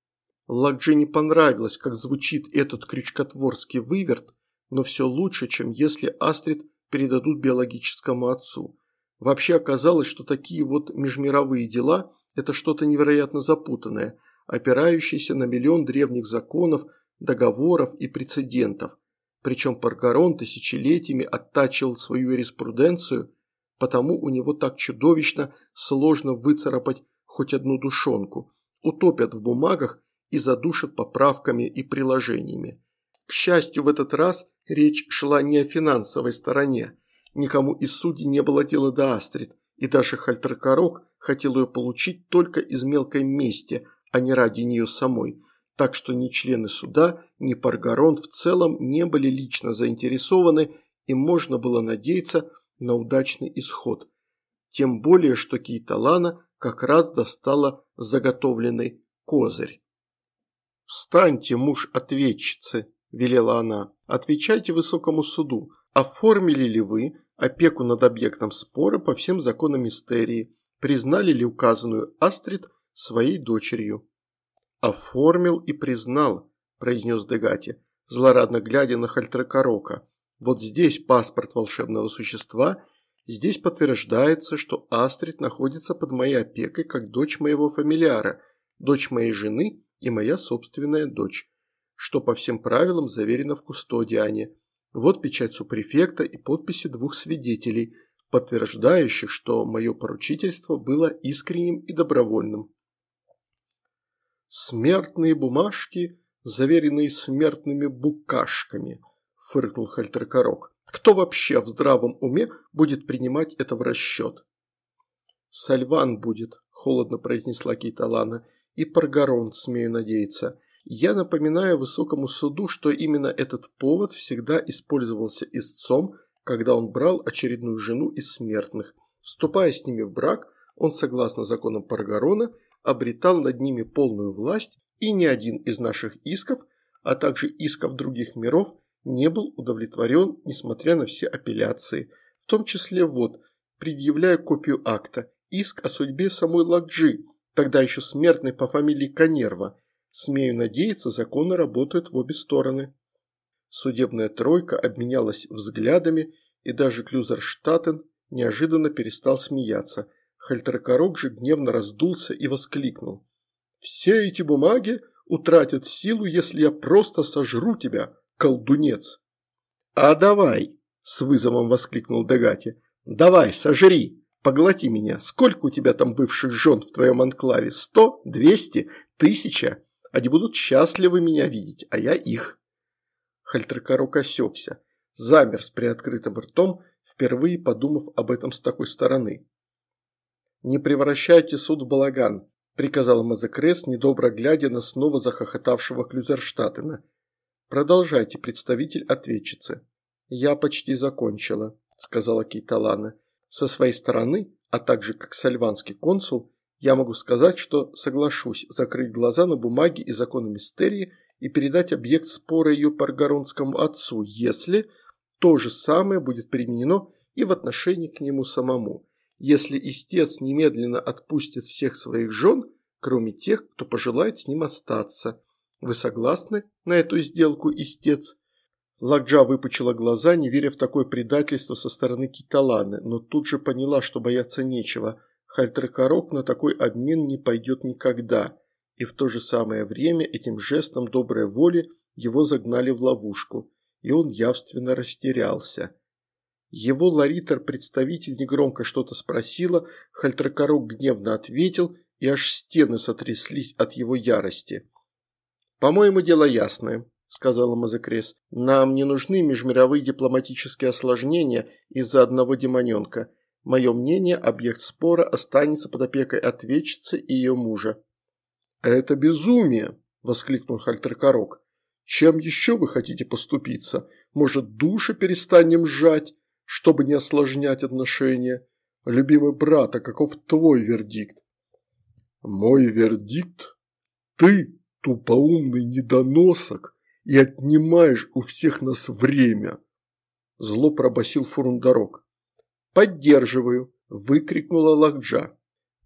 Ладжи не понравилось, как звучит этот крючкотворский выверт, но все лучше, чем если Астрид передадут биологическому отцу. Вообще оказалось, что такие вот межмировые дела – это что-то невероятно запутанное, опирающееся на миллион древних законов, договоров и прецедентов. Причем Паргарон тысячелетиями оттачивал свою юриспруденцию, потому у него так чудовищно сложно выцарапать хоть одну душонку, утопят в бумагах и задушат поправками и приложениями. К счастью, в этот раз речь шла не о финансовой стороне. Никому из судей не было дела до Астрид, и даже Хальтеркорок хотел ее получить только из мелкой мести, а не ради нее самой, так что ни члены суда, ни Паргарон в целом не были лично заинтересованы и можно было надеяться на удачный исход. Тем более, что Кейталана как раз достала заготовленный козырь. «Встаньте, муж ответчицы», – велела она, – «отвечайте высокому суду, оформили ли вы опеку над объектом спора по всем законам мистерии, признали ли указанную Астрид своей дочерью. «Оформил и признал», – произнес Дегати, злорадно глядя на Хальтракорока. «Вот здесь паспорт волшебного существа, здесь подтверждается, что Астрид находится под моей опекой как дочь моего фамильяра, дочь моей жены и моя собственная дочь, что по всем правилам заверено в кустодиане. Вот печать супрефекта и подписи двух свидетелей, подтверждающих, что мое поручительство было искренним и добровольным. «Смертные бумажки, заверенные смертными букашками», – фыркнул Хальтеркорок. «Кто вообще в здравом уме будет принимать это в расчет?» «Сальван будет», – холодно произнесла Кейталана, – «и Паргарон, смею надеяться». Я напоминаю высокому суду, что именно этот повод всегда использовался истцом, когда он брал очередную жену из смертных. Вступая с ними в брак, он, согласно законам Паргарона, обретал над ними полную власть, и ни один из наших исков, а также исков других миров, не был удовлетворен, несмотря на все апелляции. В том числе вот, предъявляя копию акта, иск о судьбе самой Лакджи, тогда еще смертной по фамилии Конерва. Смею надеяться, законы работают в обе стороны. Судебная тройка обменялась взглядами, и даже Клюзерштаттен неожиданно перестал смеяться. Хальтеркорок же гневно раздулся и воскликнул. «Все эти бумаги утратят силу, если я просто сожру тебя, колдунец!» «А давай!» – с вызовом воскликнул Дегати. «Давай, сожри! Поглоти меня! Сколько у тебя там бывших жен в твоем анклаве? Сто? Двести? Тысяча? Они будут счастливы меня видеть, а я их!» Хальтеркорок осекся, замер с приоткрытым ртом, впервые подумав об этом с такой стороны. «Не превращайте суд в балаган», – приказал Мазекрес, недобро глядя на снова захохотавшего Клюзерштатена. «Продолжайте, представитель ответчицы». «Я почти закончила», – сказала Кейталана. «Со своей стороны, а также как сальванский консул, я могу сказать, что соглашусь закрыть глаза на бумаги и законы мистерии и передать объект спора ее паргаронскому отцу, если то же самое будет применено и в отношении к нему самому. Если истец немедленно отпустит всех своих жен, кроме тех, кто пожелает с ним остаться. Вы согласны на эту сделку, истец? Лакджа выпучила глаза, не веря в такое предательство со стороны Киталаны, но тут же поняла, что бояться нечего. Хальтеркорок на такой обмен не пойдет никогда и в то же самое время этим жестом доброй воли его загнали в ловушку, и он явственно растерялся. Его ларитер-представитель негромко что-то спросила, Хальтракорок гневно ответил, и аж стены сотряслись от его ярости. «По-моему, дело ясное», – сказала Мазекрес. «Нам не нужны межмировые дипломатические осложнения из-за одного демоненка. Мое мнение, объект спора останется под опекой ответчицы и ее мужа». «Это безумие!» – воскликнул Хальтеркорок. «Чем еще вы хотите поступиться? Может, души перестанем сжать, чтобы не осложнять отношения? Любимый брат, а каков твой вердикт?» «Мой вердикт? Ты, тупоумный недоносок, и отнимаешь у всех нас время!» Зло пробасил Фурундарок. «Поддерживаю!» – выкрикнула Лакджа.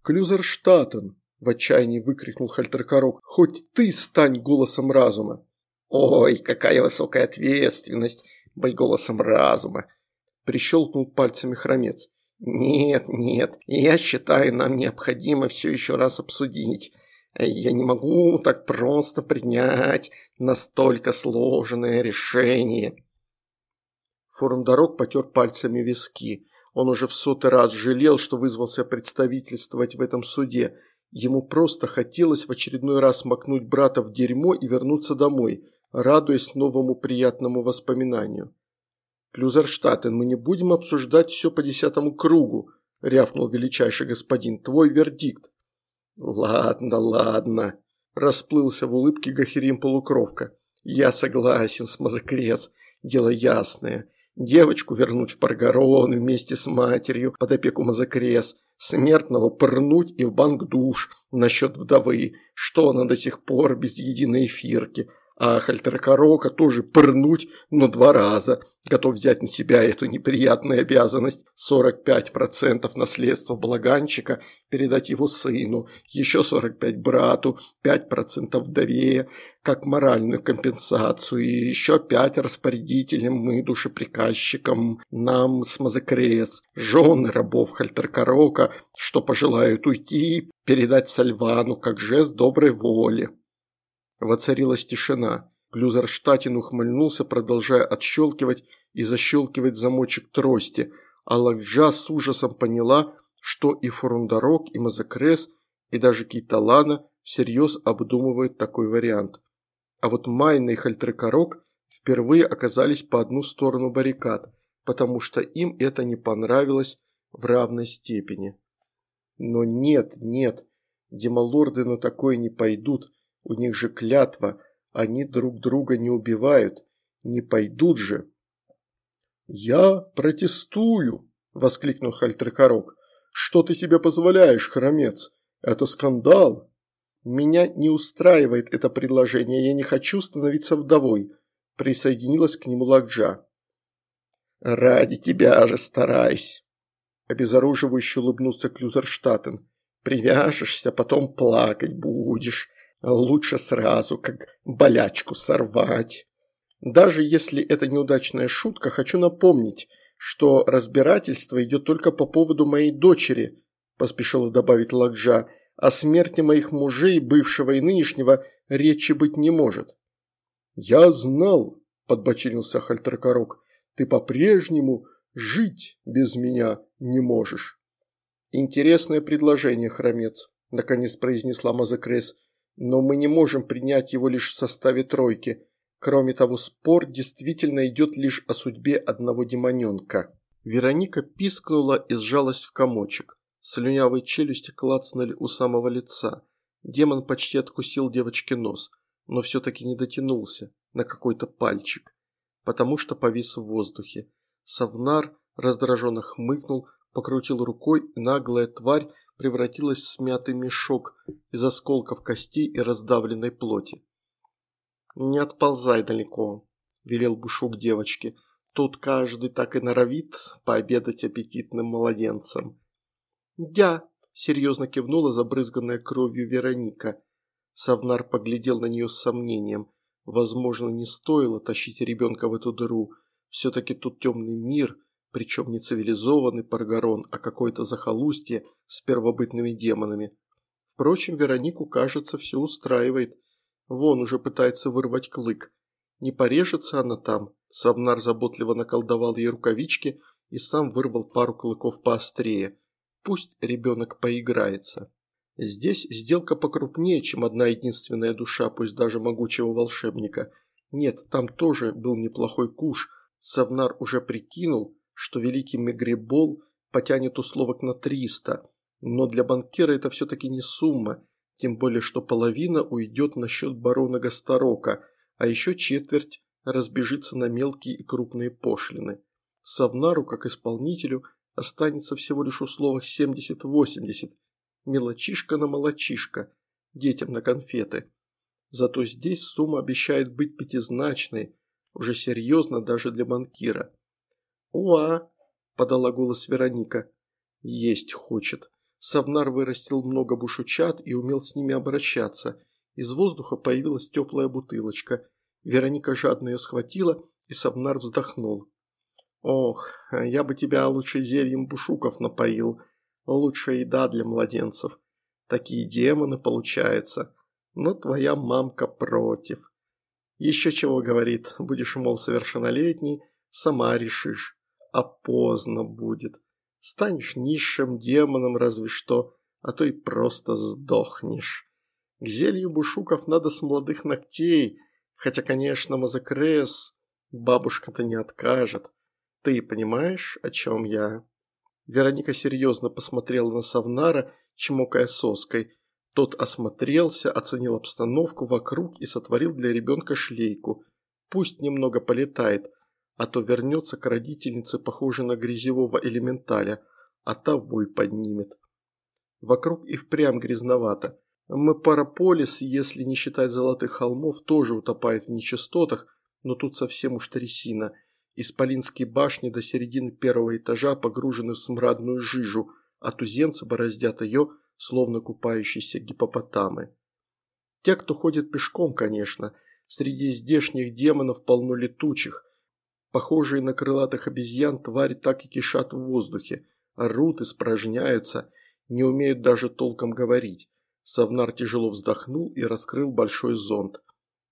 «Клюзерштатен!» – в отчаянии выкрикнул Хальтеркорок. «Хоть ты стань голосом разума!» «Ой, какая высокая ответственность! Быть голосом разума!» – прищелкнул пальцами хромец. «Нет, нет, я считаю, нам необходимо все еще раз обсудить. Я не могу так просто принять настолько сложное решение». Фурундарок потер пальцами виски. Он уже в сотый раз жалел, что вызвался представительствовать в этом суде – Ему просто хотелось в очередной раз макнуть брата в дерьмо и вернуться домой, радуясь новому приятному воспоминанию. «Клюзерштаттен, мы не будем обсуждать все по десятому кругу», – рявкнул величайший господин. «Твой вердикт». «Ладно, ладно», – расплылся в улыбке Гахерим Полукровка. «Я согласен с Мазакрес. Дело ясное. Девочку вернуть в Паргарон вместе с матерью под опеку Мазакрес смертного пырнуть и в банк душ насчет вдовы, что она до сих пор без единой эфирки, а Хальтеркорока тоже пырнуть, но два раза, готов взять на себя эту неприятную обязанность. 45% наследства Благанчика передать его сыну, еще 45 брату, 5% вдове, как моральную компенсацию, и еще 5 распорядителям и душеприказчикам, нам с Мазакрес, жены рабов Хальтеркорока, что пожелают уйти, передать Сальвану как жест доброй воли. Воцарилась тишина. Глюзерштатин ухмыльнулся, продолжая отщелкивать и защелкивать замочек трости, а Лакджа с ужасом поняла, что и Фурундарок, и Мазакрес, и даже Кейталана всерьез обдумывают такой вариант. А вот Майна и Хальтрекорок впервые оказались по одну сторону баррикад, потому что им это не понравилось в равной степени. Но нет, нет, демалорды на такое не пойдут, у них же клятва, они друг друга не убивают, не пойдут же. «Я протестую!» – воскликнул Хальтрекорок. «Что ты себе позволяешь, хромец? Это скандал!» «Меня не устраивает это предложение, я не хочу становиться вдовой», – присоединилась к нему Лакджа. «Ради тебя же стараюсь», – обезоруживающе улыбнулся Клюзерштатен. «Привяжешься, потом плакать будешь. Лучше сразу, как болячку сорвать». Даже если это неудачная шутка, хочу напомнить, что разбирательство идет только по поводу моей дочери, поспешила добавить Ладжа. О смерти моих мужей, бывшего и нынешнего, речи быть не может. «Я знал», – подбочинился Хальтеркорок, – «ты по-прежнему жить без меня не можешь». «Интересное предложение, хромец», – наконец произнесла Мазакрес, – «но мы не можем принять его лишь в составе тройки. Кроме того, спор действительно идет лишь о судьбе одного демоненка». Вероника пискнула и сжалась в комочек. Слюнявые челюсти клацнули у самого лица. Демон почти откусил девочке нос, но все-таки не дотянулся на какой-то пальчик, потому что повис в воздухе. Савнар раздраженно хмыкнул, покрутил рукой, наглая тварь превратилась в смятый мешок из осколков костей и раздавленной плоти. «Не отползай далеко», – велел Бушук девочке. «Тут каждый так и норовит пообедать аппетитным младенцем». «Дя!» – серьезно кивнула забрызганная кровью Вероника. Савнар поглядел на нее с сомнением. Возможно, не стоило тащить ребенка в эту дыру. Все-таки тут темный мир, причем не цивилизованный Паргарон, а какое-то захолустье с первобытными демонами. Впрочем, Веронику, кажется, все устраивает. Вон уже пытается вырвать клык. Не порежется она там. Савнар заботливо наколдовал ей рукавички и сам вырвал пару клыков поострее. Пусть ребенок поиграется. Здесь сделка покрупнее, чем одна единственная душа, пусть даже могучего волшебника. Нет, там тоже был неплохой куш. Савнар уже прикинул, что великий Мегребол потянет условок на 300. Но для банкира это все-таки не сумма, тем более что половина уйдет на счет барона Гастарока, а еще четверть разбежится на мелкие и крупные пошлины. Савнару, как исполнителю, останется всего лишь условах 70-80, мелочишка на молочишка, детям на конфеты. Зато здесь сумма обещает быть пятизначной, уже серьезно даже для банкира. «Уа!» – подала голос Вероника. «Есть хочет». Савнар вырастил много бушучат и умел с ними обращаться. Из воздуха появилась теплая бутылочка. Вероника жадно ее схватила, и Савнар вздохнул. «Ох, я бы тебя лучше зельем бушуков напоил. Лучшая еда для младенцев. Такие демоны получаются. Но твоя мамка против. Еще чего говорит, будешь, мол, совершеннолетний, сама решишь. А поздно будет. Станешь низшим демоном разве что, а то и просто сдохнешь. К зелью бушуков надо с молодых ногтей, хотя, конечно, Мазакрес бабушка-то не откажет. Ты понимаешь, о чем я?» Вероника серьезно посмотрела на Савнара, чмокая соской. Тот осмотрелся, оценил обстановку вокруг и сотворил для ребенка шлейку. Пусть немного полетает, а то вернется к родительнице, похожей на грязевого элементаля, а та вой поднимет. Вокруг и впрямь грязновато. Мы параполис, если не считать золотых холмов, тоже утопает в нечистотах, но тут совсем уж трясина – Исполинские башни до середины первого этажа погружены в смрадную жижу, а туземцы бороздят ее, словно купающиеся гипопотамы. Те, кто ходит пешком, конечно, среди здешних демонов полно летучих. Похожие на крылатых обезьян твари так и кишат в воздухе, орут, испражняются, не умеют даже толком говорить. Савнар тяжело вздохнул и раскрыл большой зонт.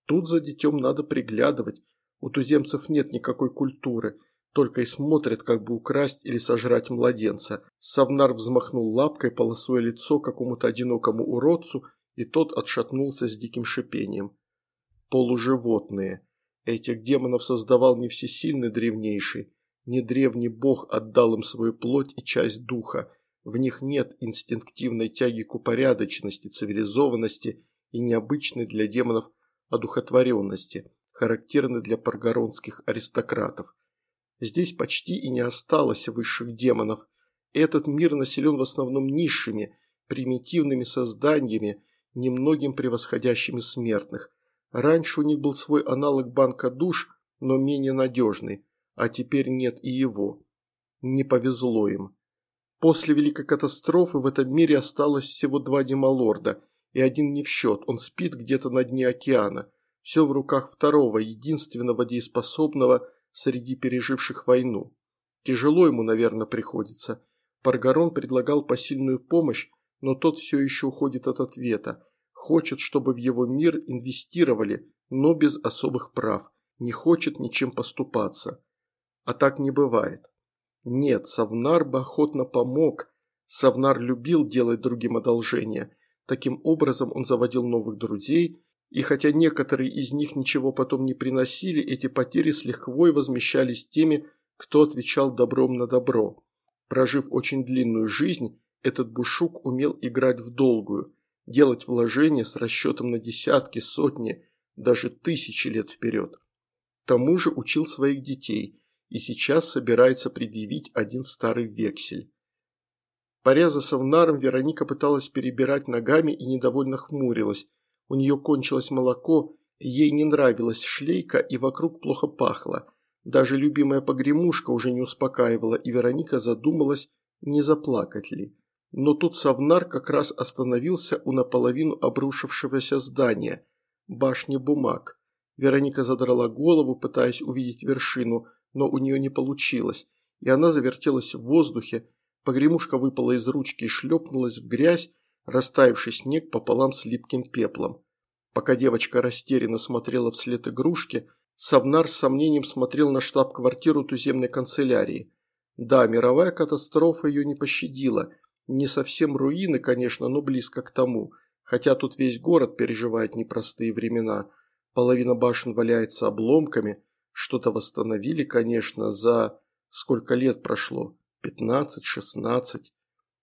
Тут за детем надо приглядывать, у туземцев нет никакой культуры, только и смотрят, как бы украсть или сожрать младенца. Савнар взмахнул лапкой, полосуя лицо какому-то одинокому уродцу, и тот отшатнулся с диким шипением. Полуживотные. Этих демонов создавал не всесильный древнейший, не древний бог отдал им свою плоть и часть духа. В них нет инстинктивной тяги к упорядоченности, цивилизованности и необычной для демонов одухотворенности – характерны для паргоронских аристократов. Здесь почти и не осталось высших демонов. Этот мир населен в основном низшими, примитивными созданиями, немногим превосходящими смертных. Раньше у них был свой аналог банка душ, но менее надежный, а теперь нет и его. Не повезло им. После Великой катастрофы в этом мире осталось всего два демалорда, и один не в счет, он спит где-то на дне океана. Все в руках второго, единственного дееспособного среди переживших войну. Тяжело ему, наверное, приходится. Паргарон предлагал посильную помощь, но тот все еще уходит от ответа. Хочет, чтобы в его мир инвестировали, но без особых прав. Не хочет ничем поступаться. А так не бывает. Нет, Савнар бы охотно помог. Савнар любил делать другим одолжения. Таким образом он заводил новых друзей, и хотя некоторые из них ничего потом не приносили, эти потери с лихвой возмещались теми, кто отвечал добром на добро. Прожив очень длинную жизнь, этот Бушук умел играть в долгую, делать вложения с расчетом на десятки, сотни, даже тысячи лет вперед. К тому же учил своих детей – и сейчас собирается предъявить один старый вексель. Паря за Савнаром, Вероника пыталась перебирать ногами и недовольно хмурилась. У нее кончилось молоко, ей не нравилась шлейка и вокруг плохо пахло. Даже любимая погремушка уже не успокаивала, и Вероника задумалась, не заплакать ли. Но тут Савнар как раз остановился у наполовину обрушившегося здания – башни бумаг. Вероника задрала голову, пытаясь увидеть вершину – но у нее не получилось, и она завертелась в воздухе, погремушка выпала из ручки и шлепнулась в грязь, растаявший снег пополам с липким пеплом. Пока девочка растерянно смотрела вслед игрушки, Савнар с сомнением смотрел на штаб-квартиру туземной канцелярии. Да, мировая катастрофа ее не пощадила. Не совсем руины, конечно, но близко к тому. Хотя тут весь город переживает непростые времена. Половина башен валяется обломками, что-то восстановили, конечно, за... Сколько лет прошло? Пятнадцать, шестнадцать.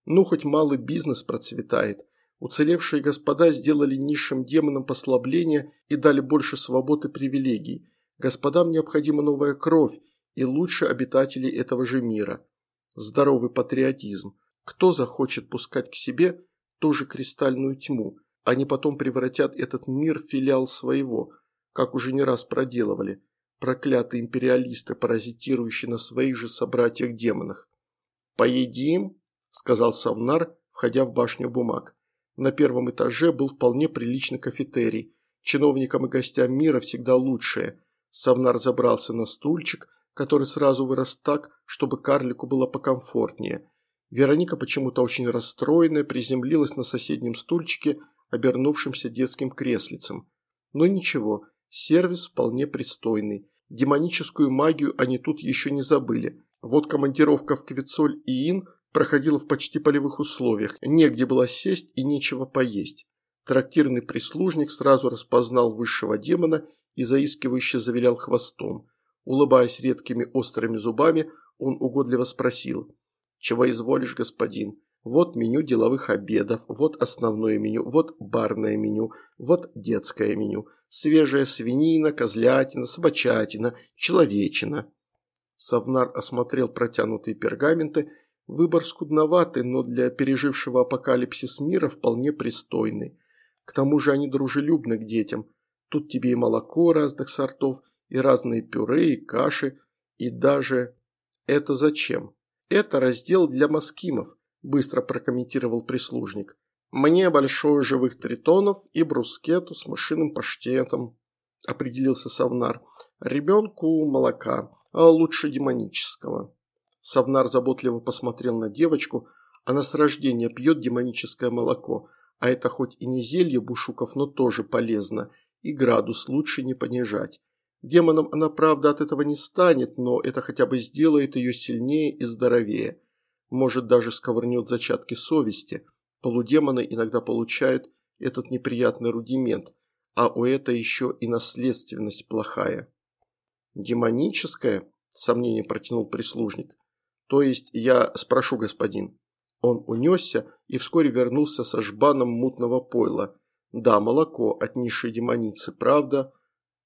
Ну, хоть малый бизнес процветает. Уцелевшие господа сделали низшим демонам послабление и дали больше свобод и привилегий. Господам необходима новая кровь и лучше обитателей этого же мира. Здоровый патриотизм. Кто захочет пускать к себе ту же кристальную тьму? Они потом превратят этот мир в филиал своего, как уже не раз проделывали проклятые империалисты, паразитирующие на своих же собратьях-демонах. «Поедим?» – сказал Савнар, входя в башню бумаг. На первом этаже был вполне приличный кафетерий. Чиновникам и гостям мира всегда лучшее. Савнар забрался на стульчик, который сразу вырос так, чтобы карлику было покомфортнее. Вероника, почему-то очень расстроенная, приземлилась на соседнем стульчике, обернувшимся детским креслицем. Но ничего, сервис вполне пристойный. Демоническую магию они тут еще не забыли. Вот командировка в Квицоль и Ин проходила в почти полевых условиях. Негде было сесть и нечего поесть. Трактирный прислужник сразу распознал высшего демона и заискивающе завилял хвостом. Улыбаясь редкими острыми зубами, он угодливо спросил. «Чего изволишь, господин? Вот меню деловых обедов, вот основное меню, вот барное меню, вот детское меню свежая свинина, козлятина, собачатина, человечина. Савнар осмотрел протянутые пергаменты. Выбор скудноватый, но для пережившего апокалипсис мира вполне пристойный. К тому же они дружелюбны к детям. Тут тебе и молоко разных сортов, и разные пюре, и каши, и даже... Это зачем? Это раздел для маскимов, быстро прокомментировал прислужник. «Мне большой живых тритонов и брускету с мышиным паштетом», – определился Савнар. «Ребенку молока, а лучше демонического». Савнар заботливо посмотрел на девочку. Она с рождения пьет демоническое молоко, а это хоть и не зелье бушуков, но тоже полезно, и градус лучше не понижать. Демоном она, правда, от этого не станет, но это хотя бы сделает ее сильнее и здоровее. Может, даже сковырнет зачатки совести – Полудемоны иногда получают этот неприятный рудимент, а у это еще и наследственность плохая. «Демоническая?» – сомнением протянул прислужник. «То есть я спрошу, господин». Он унесся и вскоре вернулся со жбаном мутного пойла. Да, молоко от низшей демоницы, правда?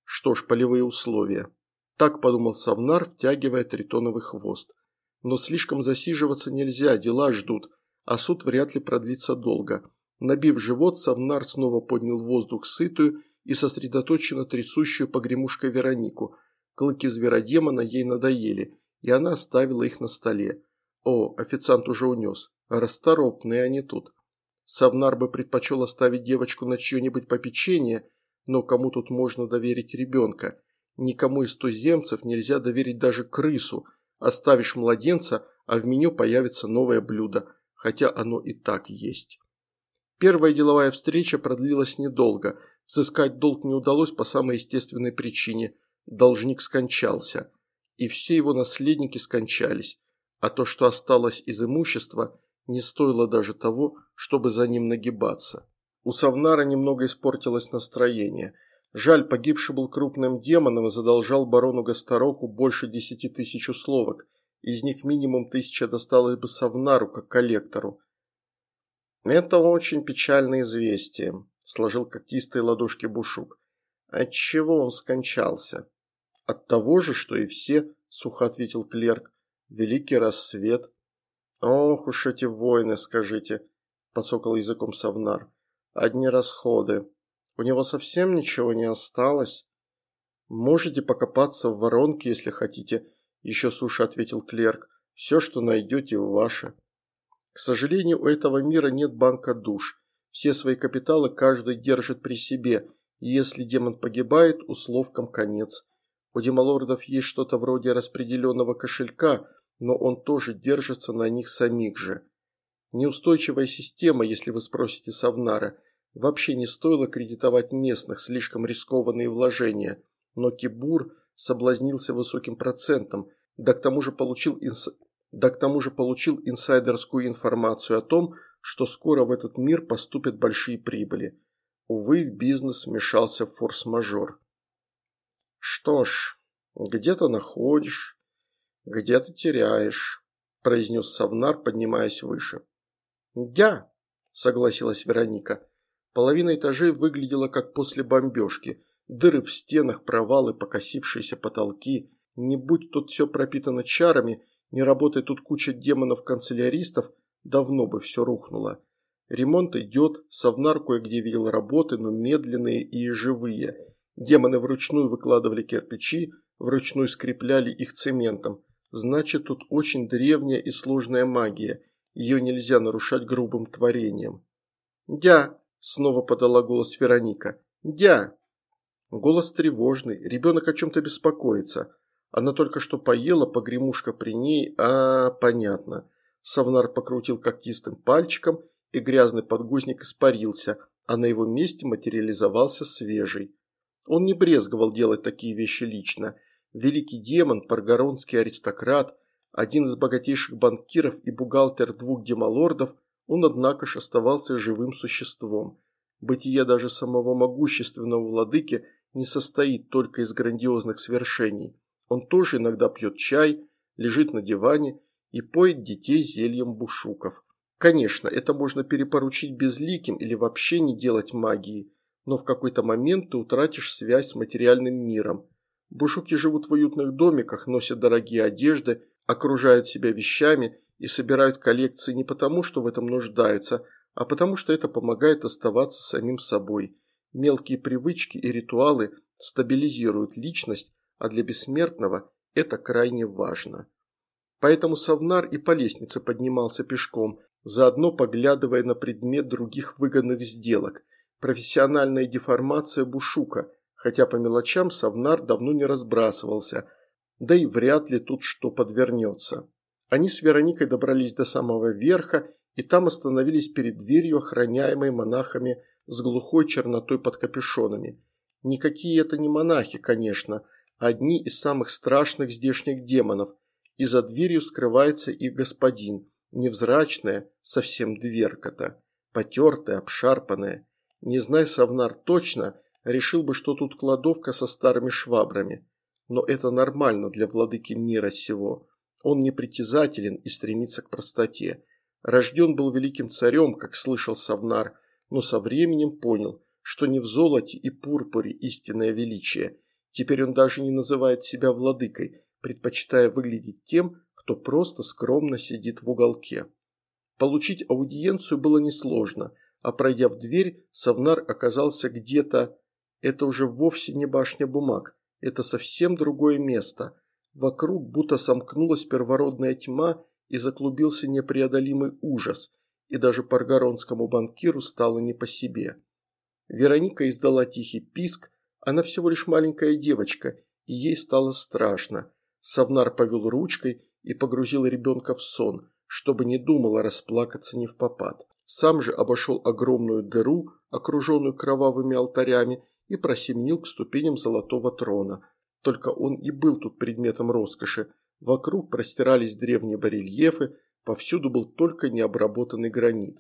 Что ж, полевые условия. Так подумал Савнар, втягивая тритоновый хвост. Но слишком засиживаться нельзя, дела ждут – а суд вряд ли продлится долго. Набив живот, Савнар снова поднял воздух сытую и сосредоточенно трясущую погремушкой Веронику. Клыки зверодемона ей надоели, и она оставила их на столе. О, официант уже унес. Расторопные они тут. Савнар бы предпочел оставить девочку на чье-нибудь попечение, но кому тут можно доверить ребенка? Никому из туземцев нельзя доверить даже крысу. Оставишь младенца, а в меню появится новое блюдо, хотя оно и так есть. Первая деловая встреча продлилась недолго. Взыскать долг не удалось по самой естественной причине. Должник скончался. И все его наследники скончались. А то, что осталось из имущества, не стоило даже того, чтобы за ним нагибаться. У Савнара немного испортилось настроение. Жаль, погибший был крупным демоном и задолжал барону Гастороку больше десяти тысяч условок. Из них минимум тысяча досталось бы Савнару, как коллектору. «Это очень печальное известие», – сложил когтистые ладошки Бушук. «Отчего он скончался?» «От того же, что и все», – сухо ответил клерк. «Великий рассвет». «Ох уж эти войны, скажите», – подсокал языком Савнар. «Одни расходы. У него совсем ничего не осталось?» «Можете покопаться в воронке, если хотите», – еще суше ответил клерк. «Все, что найдете, ваше». К сожалению, у этого мира нет банка душ. Все свои капиталы каждый держит при себе, и если демон погибает, условкам конец. У демолордов есть что-то вроде распределенного кошелька, но он тоже держится на них самих же. Неустойчивая система, если вы спросите Савнара. Вообще не стоило кредитовать местных, слишком рискованные вложения. Но Кибур соблазнился высоким процентом, да к тому же получил инс да к тому же получил инсайдерскую информацию о том, что скоро в этот мир поступят большие прибыли. Увы, в бизнес вмешался форс-мажор. «Что ж, где-то находишь, где-то теряешь», – произнес Савнар, поднимаясь выше. «Я», – согласилась Вероника. Половина этажей выглядела как после бомбежки. Дыры в стенах, провалы, покосившиеся потолки. Не будь тут все пропитано чарами – не работая тут куча демонов-канцеляристов, давно бы все рухнуло. Ремонт идет, Совнар кое-где видел работы, но медленные и живые. Демоны вручную выкладывали кирпичи, вручную скрепляли их цементом. Значит, тут очень древняя и сложная магия. Ее нельзя нарушать грубым творением. «Дя!» – снова подала голос Вероника. «Дя!» Голос тревожный, ребенок о чем-то беспокоится. Она только что поела, погремушка при ней, а, понятно. Савнар покрутил когтистым пальчиком, и грязный подгузник испарился, а на его месте материализовался свежий. Он не брезговал делать такие вещи лично. Великий демон, паргоронский аристократ, один из богатейших банкиров и бухгалтер двух демолордов, он, однако ж, оставался живым существом. Бытие даже самого могущественного владыки не состоит только из грандиозных свершений. Он тоже иногда пьет чай, лежит на диване и поет детей зельем бушуков. Конечно, это можно перепоручить безликим или вообще не делать магии, но в какой-то момент ты утратишь связь с материальным миром. Бушуки живут в уютных домиках, носят дорогие одежды, окружают себя вещами и собирают коллекции не потому, что в этом нуждаются, а потому что это помогает оставаться самим собой. Мелкие привычки и ритуалы стабилизируют личность, а для бессмертного это крайне важно. Поэтому Савнар и по лестнице поднимался пешком, заодно поглядывая на предмет других выгодных сделок. Профессиональная деформация Бушука, хотя по мелочам Савнар давно не разбрасывался, да и вряд ли тут что подвернется. Они с Вероникой добрались до самого верха и там остановились перед дверью, охраняемой монахами с глухой чернотой под капюшонами. Никакие это не монахи, конечно, одни из самых страшных здешних демонов, и за дверью скрывается их господин, невзрачная, совсем дверка-то, потертая, обшарпанная. Не зная Савнар точно, решил бы, что тут кладовка со старыми швабрами. Но это нормально для владыки мира сего. Он непритязателен и стремится к простоте. Рожден был великим царем, как слышал Савнар, но со временем понял, что не в золоте и пурпуре истинное величие – Теперь он даже не называет себя владыкой, предпочитая выглядеть тем, кто просто скромно сидит в уголке. Получить аудиенцию было несложно, а пройдя в дверь, Савнар оказался где-то... Это уже вовсе не башня бумаг, это совсем другое место. Вокруг будто сомкнулась первородная тьма, и заклубился непреодолимый ужас, и даже паргоронскому банкиру стало не по себе. Вероника издала тихий писк, она всего лишь маленькая девочка, и ей стало страшно. Савнар повел ручкой и погрузил ребенка в сон, чтобы не думала расплакаться не в попад. Сам же обошел огромную дыру, окруженную кровавыми алтарями, и просеменил к ступеням золотого трона. Только он и был тут предметом роскоши. Вокруг простирались древние барельефы, повсюду был только необработанный гранит.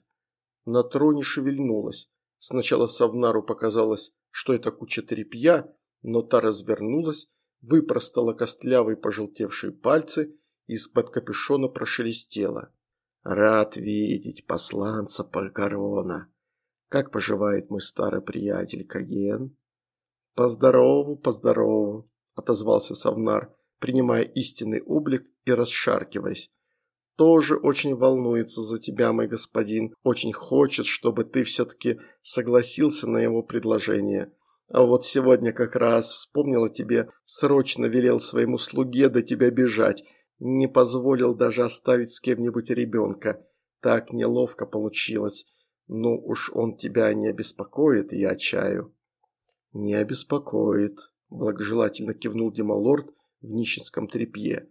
На троне шевельнулось. Сначала Савнару показалось, что это куча тряпья, но та развернулась, выпростала костлявые пожелтевшие пальцы и из-под капюшона прошелестела. «Рад видеть посланца Паргарона. Как поживает мой старый приятель Каген?» «Поздорову, поздорову», – отозвался Савнар, принимая истинный облик и расшаркиваясь. «Тоже очень волнуется за тебя, мой господин, очень хочет, чтобы ты все-таки согласился на его предложение. А вот сегодня как раз вспомнил о тебе, срочно велел своему слуге до тебя бежать, не позволил даже оставить с кем-нибудь ребенка. Так неловко получилось. Ну уж он тебя не обеспокоит, я чаю». «Не обеспокоит», – благожелательно кивнул Демалорд в нищенском тряпье.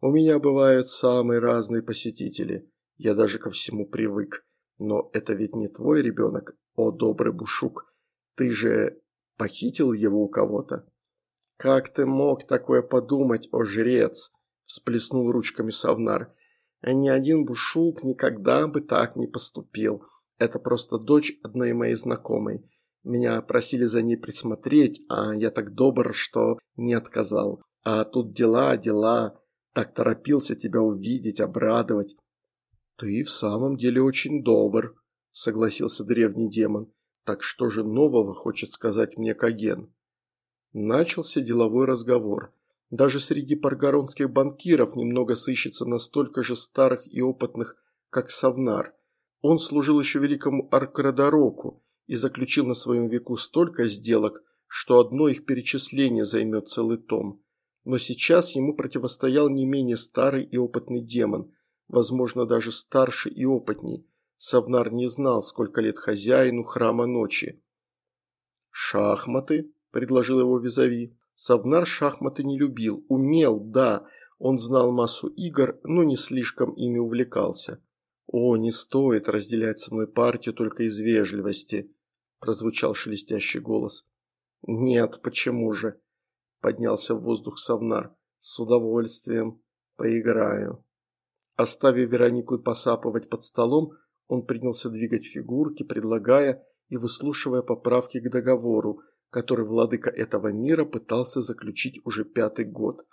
«У меня бывают самые разные посетители. Я даже ко всему привык. Но это ведь не твой ребенок, о добрый Бушук. Ты же похитил его у кого-то?» «Как ты мог такое подумать, о жрец?» – всплеснул ручками Савнар. «Ни один Бушук никогда бы так не поступил. Это просто дочь одной моей знакомой. Меня просили за ней присмотреть, а я так добр, что не отказал. А тут дела, дела. Так торопился тебя увидеть, обрадовать. Ты в самом деле очень добр, согласился древний демон. Так что же нового хочет сказать мне Каген? Начался деловой разговор. Даже среди паргоронских банкиров немного сыщется настолько же старых и опытных, как Савнар. Он служил еще великому Аркрадороку и заключил на своем веку столько сделок, что одно их перечисление займет целый том. Но сейчас ему противостоял не менее старый и опытный демон, возможно, даже старше и опытней. Савнар не знал, сколько лет хозяину храма ночи. «Шахматы?» – предложил его визави. Савнар шахматы не любил, умел, да, он знал массу игр, но не слишком ими увлекался. «О, не стоит разделять со мной партию только из вежливости», прозвучал шелестящий голос. «Нет, почему же?» – поднялся в воздух Савнар. «С удовольствием. Поиграю». Оставив Веронику посапывать под столом, он принялся двигать фигурки, предлагая и выслушивая поправки к договору, который владыка этого мира пытался заключить уже пятый год.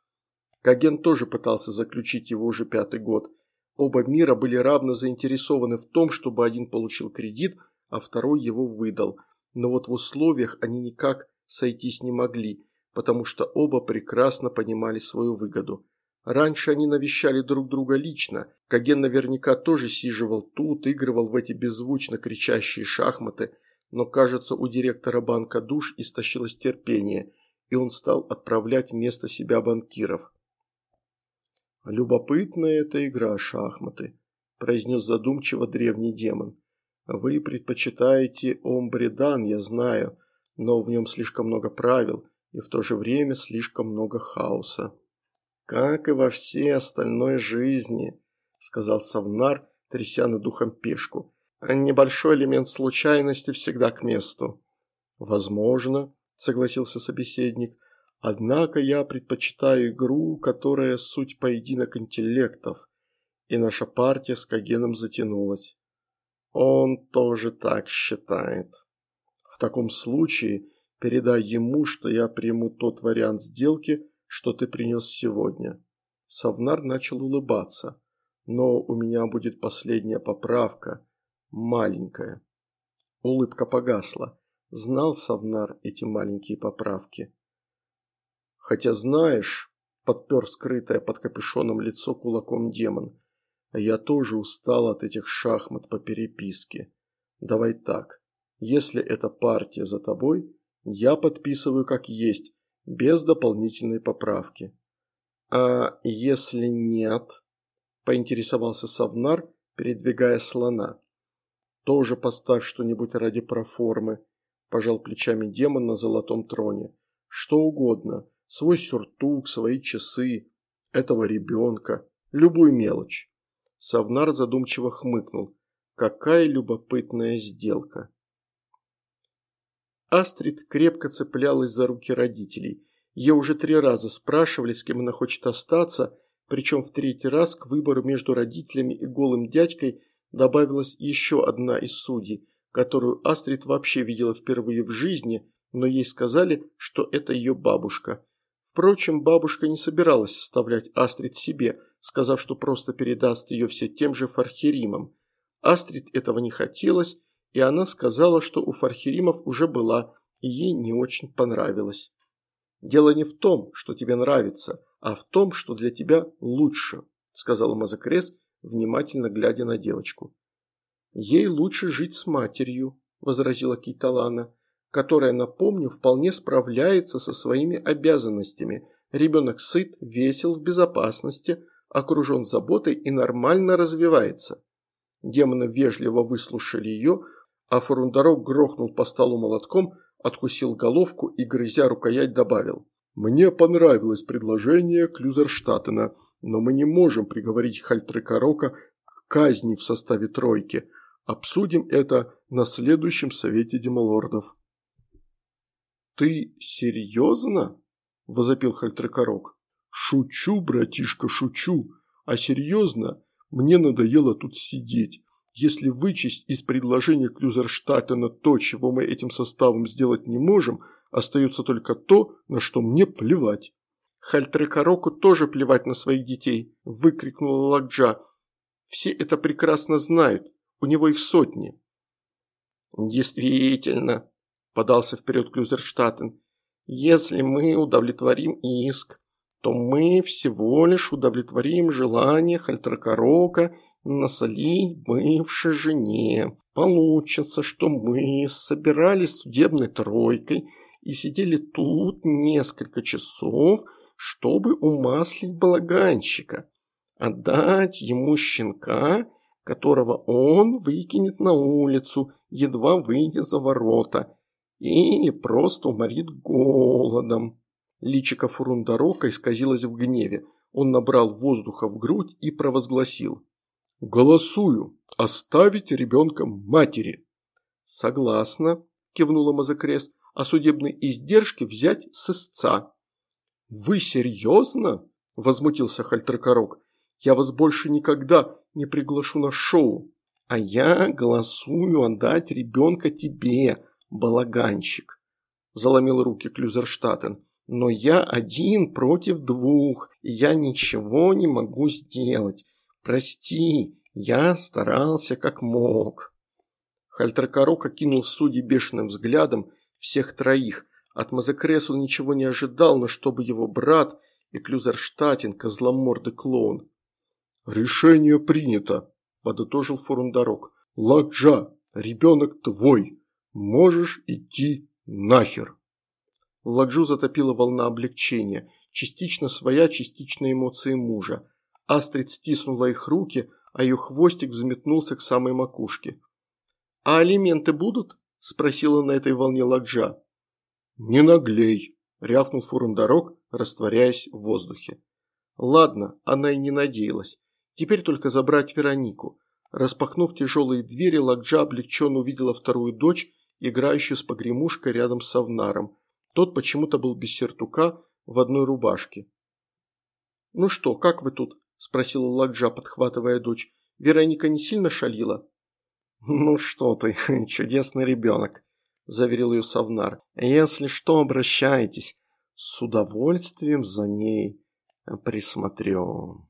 Каген тоже пытался заключить его уже пятый год. Оба мира были равно заинтересованы в том, чтобы один получил кредит, а второй его выдал. Но вот в условиях они никак сойтись не могли, потому что оба прекрасно понимали свою выгоду. Раньше они навещали друг друга лично, Каген наверняка тоже сиживал тут, игрывал в эти беззвучно кричащие шахматы, но, кажется, у директора банка душ истощилось терпение, и он стал отправлять вместо себя банкиров. «Любопытная эта игра, шахматы», – произнес задумчиво древний демон. Вы предпочитаете Омбридан, я знаю, но в нем слишком много правил и в то же время слишком много хаоса. Как и во всей остальной жизни, сказал Савнар, тряся над духом пешку. А небольшой элемент случайности всегда к месту. Возможно, согласился собеседник, однако я предпочитаю игру, которая суть поединок интеллектов, и наша партия с Кагеном затянулась. Он тоже так считает. В таком случае передай ему, что я приму тот вариант сделки, что ты принес сегодня. Савнар начал улыбаться. Но у меня будет последняя поправка. Маленькая. Улыбка погасла. Знал Савнар эти маленькие поправки. Хотя знаешь, подпер скрытое под капюшоном лицо кулаком демон, я тоже устал от этих шахмат по переписке. Давай так. Если эта партия за тобой, я подписываю как есть, без дополнительной поправки. А если нет? поинтересовался Савнар, передвигая слона. «Тоже поставь что-нибудь ради проформы», – пожал плечами демон на золотом троне. «Что угодно. Свой сюртук, свои часы, этого ребенка, любую мелочь». Савнар задумчиво хмыкнул. «Какая любопытная сделка». Астрид крепко цеплялась за руки родителей. Ее уже три раза спрашивали, с кем она хочет остаться, причем в третий раз к выбору между родителями и голым дядькой добавилась еще одна из судей, которую Астрид вообще видела впервые в жизни, но ей сказали, что это ее бабушка. Впрочем, бабушка не собиралась оставлять Астрид себе, сказав, что просто передаст ее все тем же фархеримам. Астрид этого не хотелось, и она сказала, что у фархеримов уже была, и ей не очень понравилось. «Дело не в том, что тебе нравится, а в том, что для тебя лучше», сказала Мазакрес, внимательно глядя на девочку. «Ей лучше жить с матерью», возразила Кейталана, которая, напомню, вполне справляется со своими обязанностями. Ребенок сыт, весел, в безопасности, окружен заботой и нормально развивается. Демоны вежливо выслушали ее, а Фурундарок грохнул по столу молотком, откусил головку и, грызя рукоять, добавил. «Мне понравилось предложение Клюзерштаттена, но мы не можем приговорить Хальтрекорока к казни в составе тройки. Обсудим это на следующем совете демолордов». «Ты серьезно?» – возопил Хальтрекорок. «Шучу, братишка, шучу. А серьезно, мне надоело тут сидеть. Если вычесть из предложения Клюзерштаттена то, чего мы этим составом сделать не можем, остается только то, на что мне плевать. Хальтрекороку тоже плевать на своих детей, выкрикнула Ладжа. Все это прекрасно знают, у него их сотни. Действительно, подался вперед Клюзерштаттен, если мы удовлетворим иск, то мы всего лишь удовлетворим желание Хальтракорока насолить бывшей жене. Получится, что мы собирались судебной тройкой и сидели тут несколько часов, чтобы умаслить балаганщика, отдать ему щенка, которого он выкинет на улицу, едва выйдя за ворота, или просто уморит голодом. Личико Фурундарока исказилось в гневе. Он набрал воздуха в грудь и провозгласил. «Голосую. Оставить ребенка матери». «Согласна», – кивнула Мазакрес, – «а судебные издержки взять с истца». «Вы серьезно?» – возмутился Хальтеркорок. «Я вас больше никогда не приглашу на шоу». «А я голосую отдать ребенка тебе, балаганщик», – заломил руки Клюзерштаттен. Но я один против двух, и я ничего не могу сделать. Прости, я старался как мог. Хальтеркарок окинул судьи бешеным взглядом всех троих. От Мазакрес он ничего не ожидал, но чтобы его брат и Клюзерштатин, козломордый клоун. «Решение принято», – подытожил Фурундарок. «Ладжа, ребенок твой. Можешь идти нахер». Ладжу затопила волна облегчения, частично своя, частично эмоции мужа. Астрид стиснула их руки, а ее хвостик взметнулся к самой макушке. «А алименты будут?» – спросила на этой волне Ладжа. «Не наглей!» – рявкнул Фурундарок, растворяясь в воздухе. Ладно, она и не надеялась. Теперь только забрать Веронику. Распахнув тяжелые двери, Ладжа облегченно увидела вторую дочь, играющую с погремушкой рядом с Савнаром. Тот почему-то был без сертука в одной рубашке. «Ну что, как вы тут?» – спросила Ладжа, подхватывая дочь. «Вероника не сильно шалила?» «Ну что ты, чудесный ребенок», – заверил ее Савнар. «Если что, обращайтесь. С удовольствием за ней присмотрю».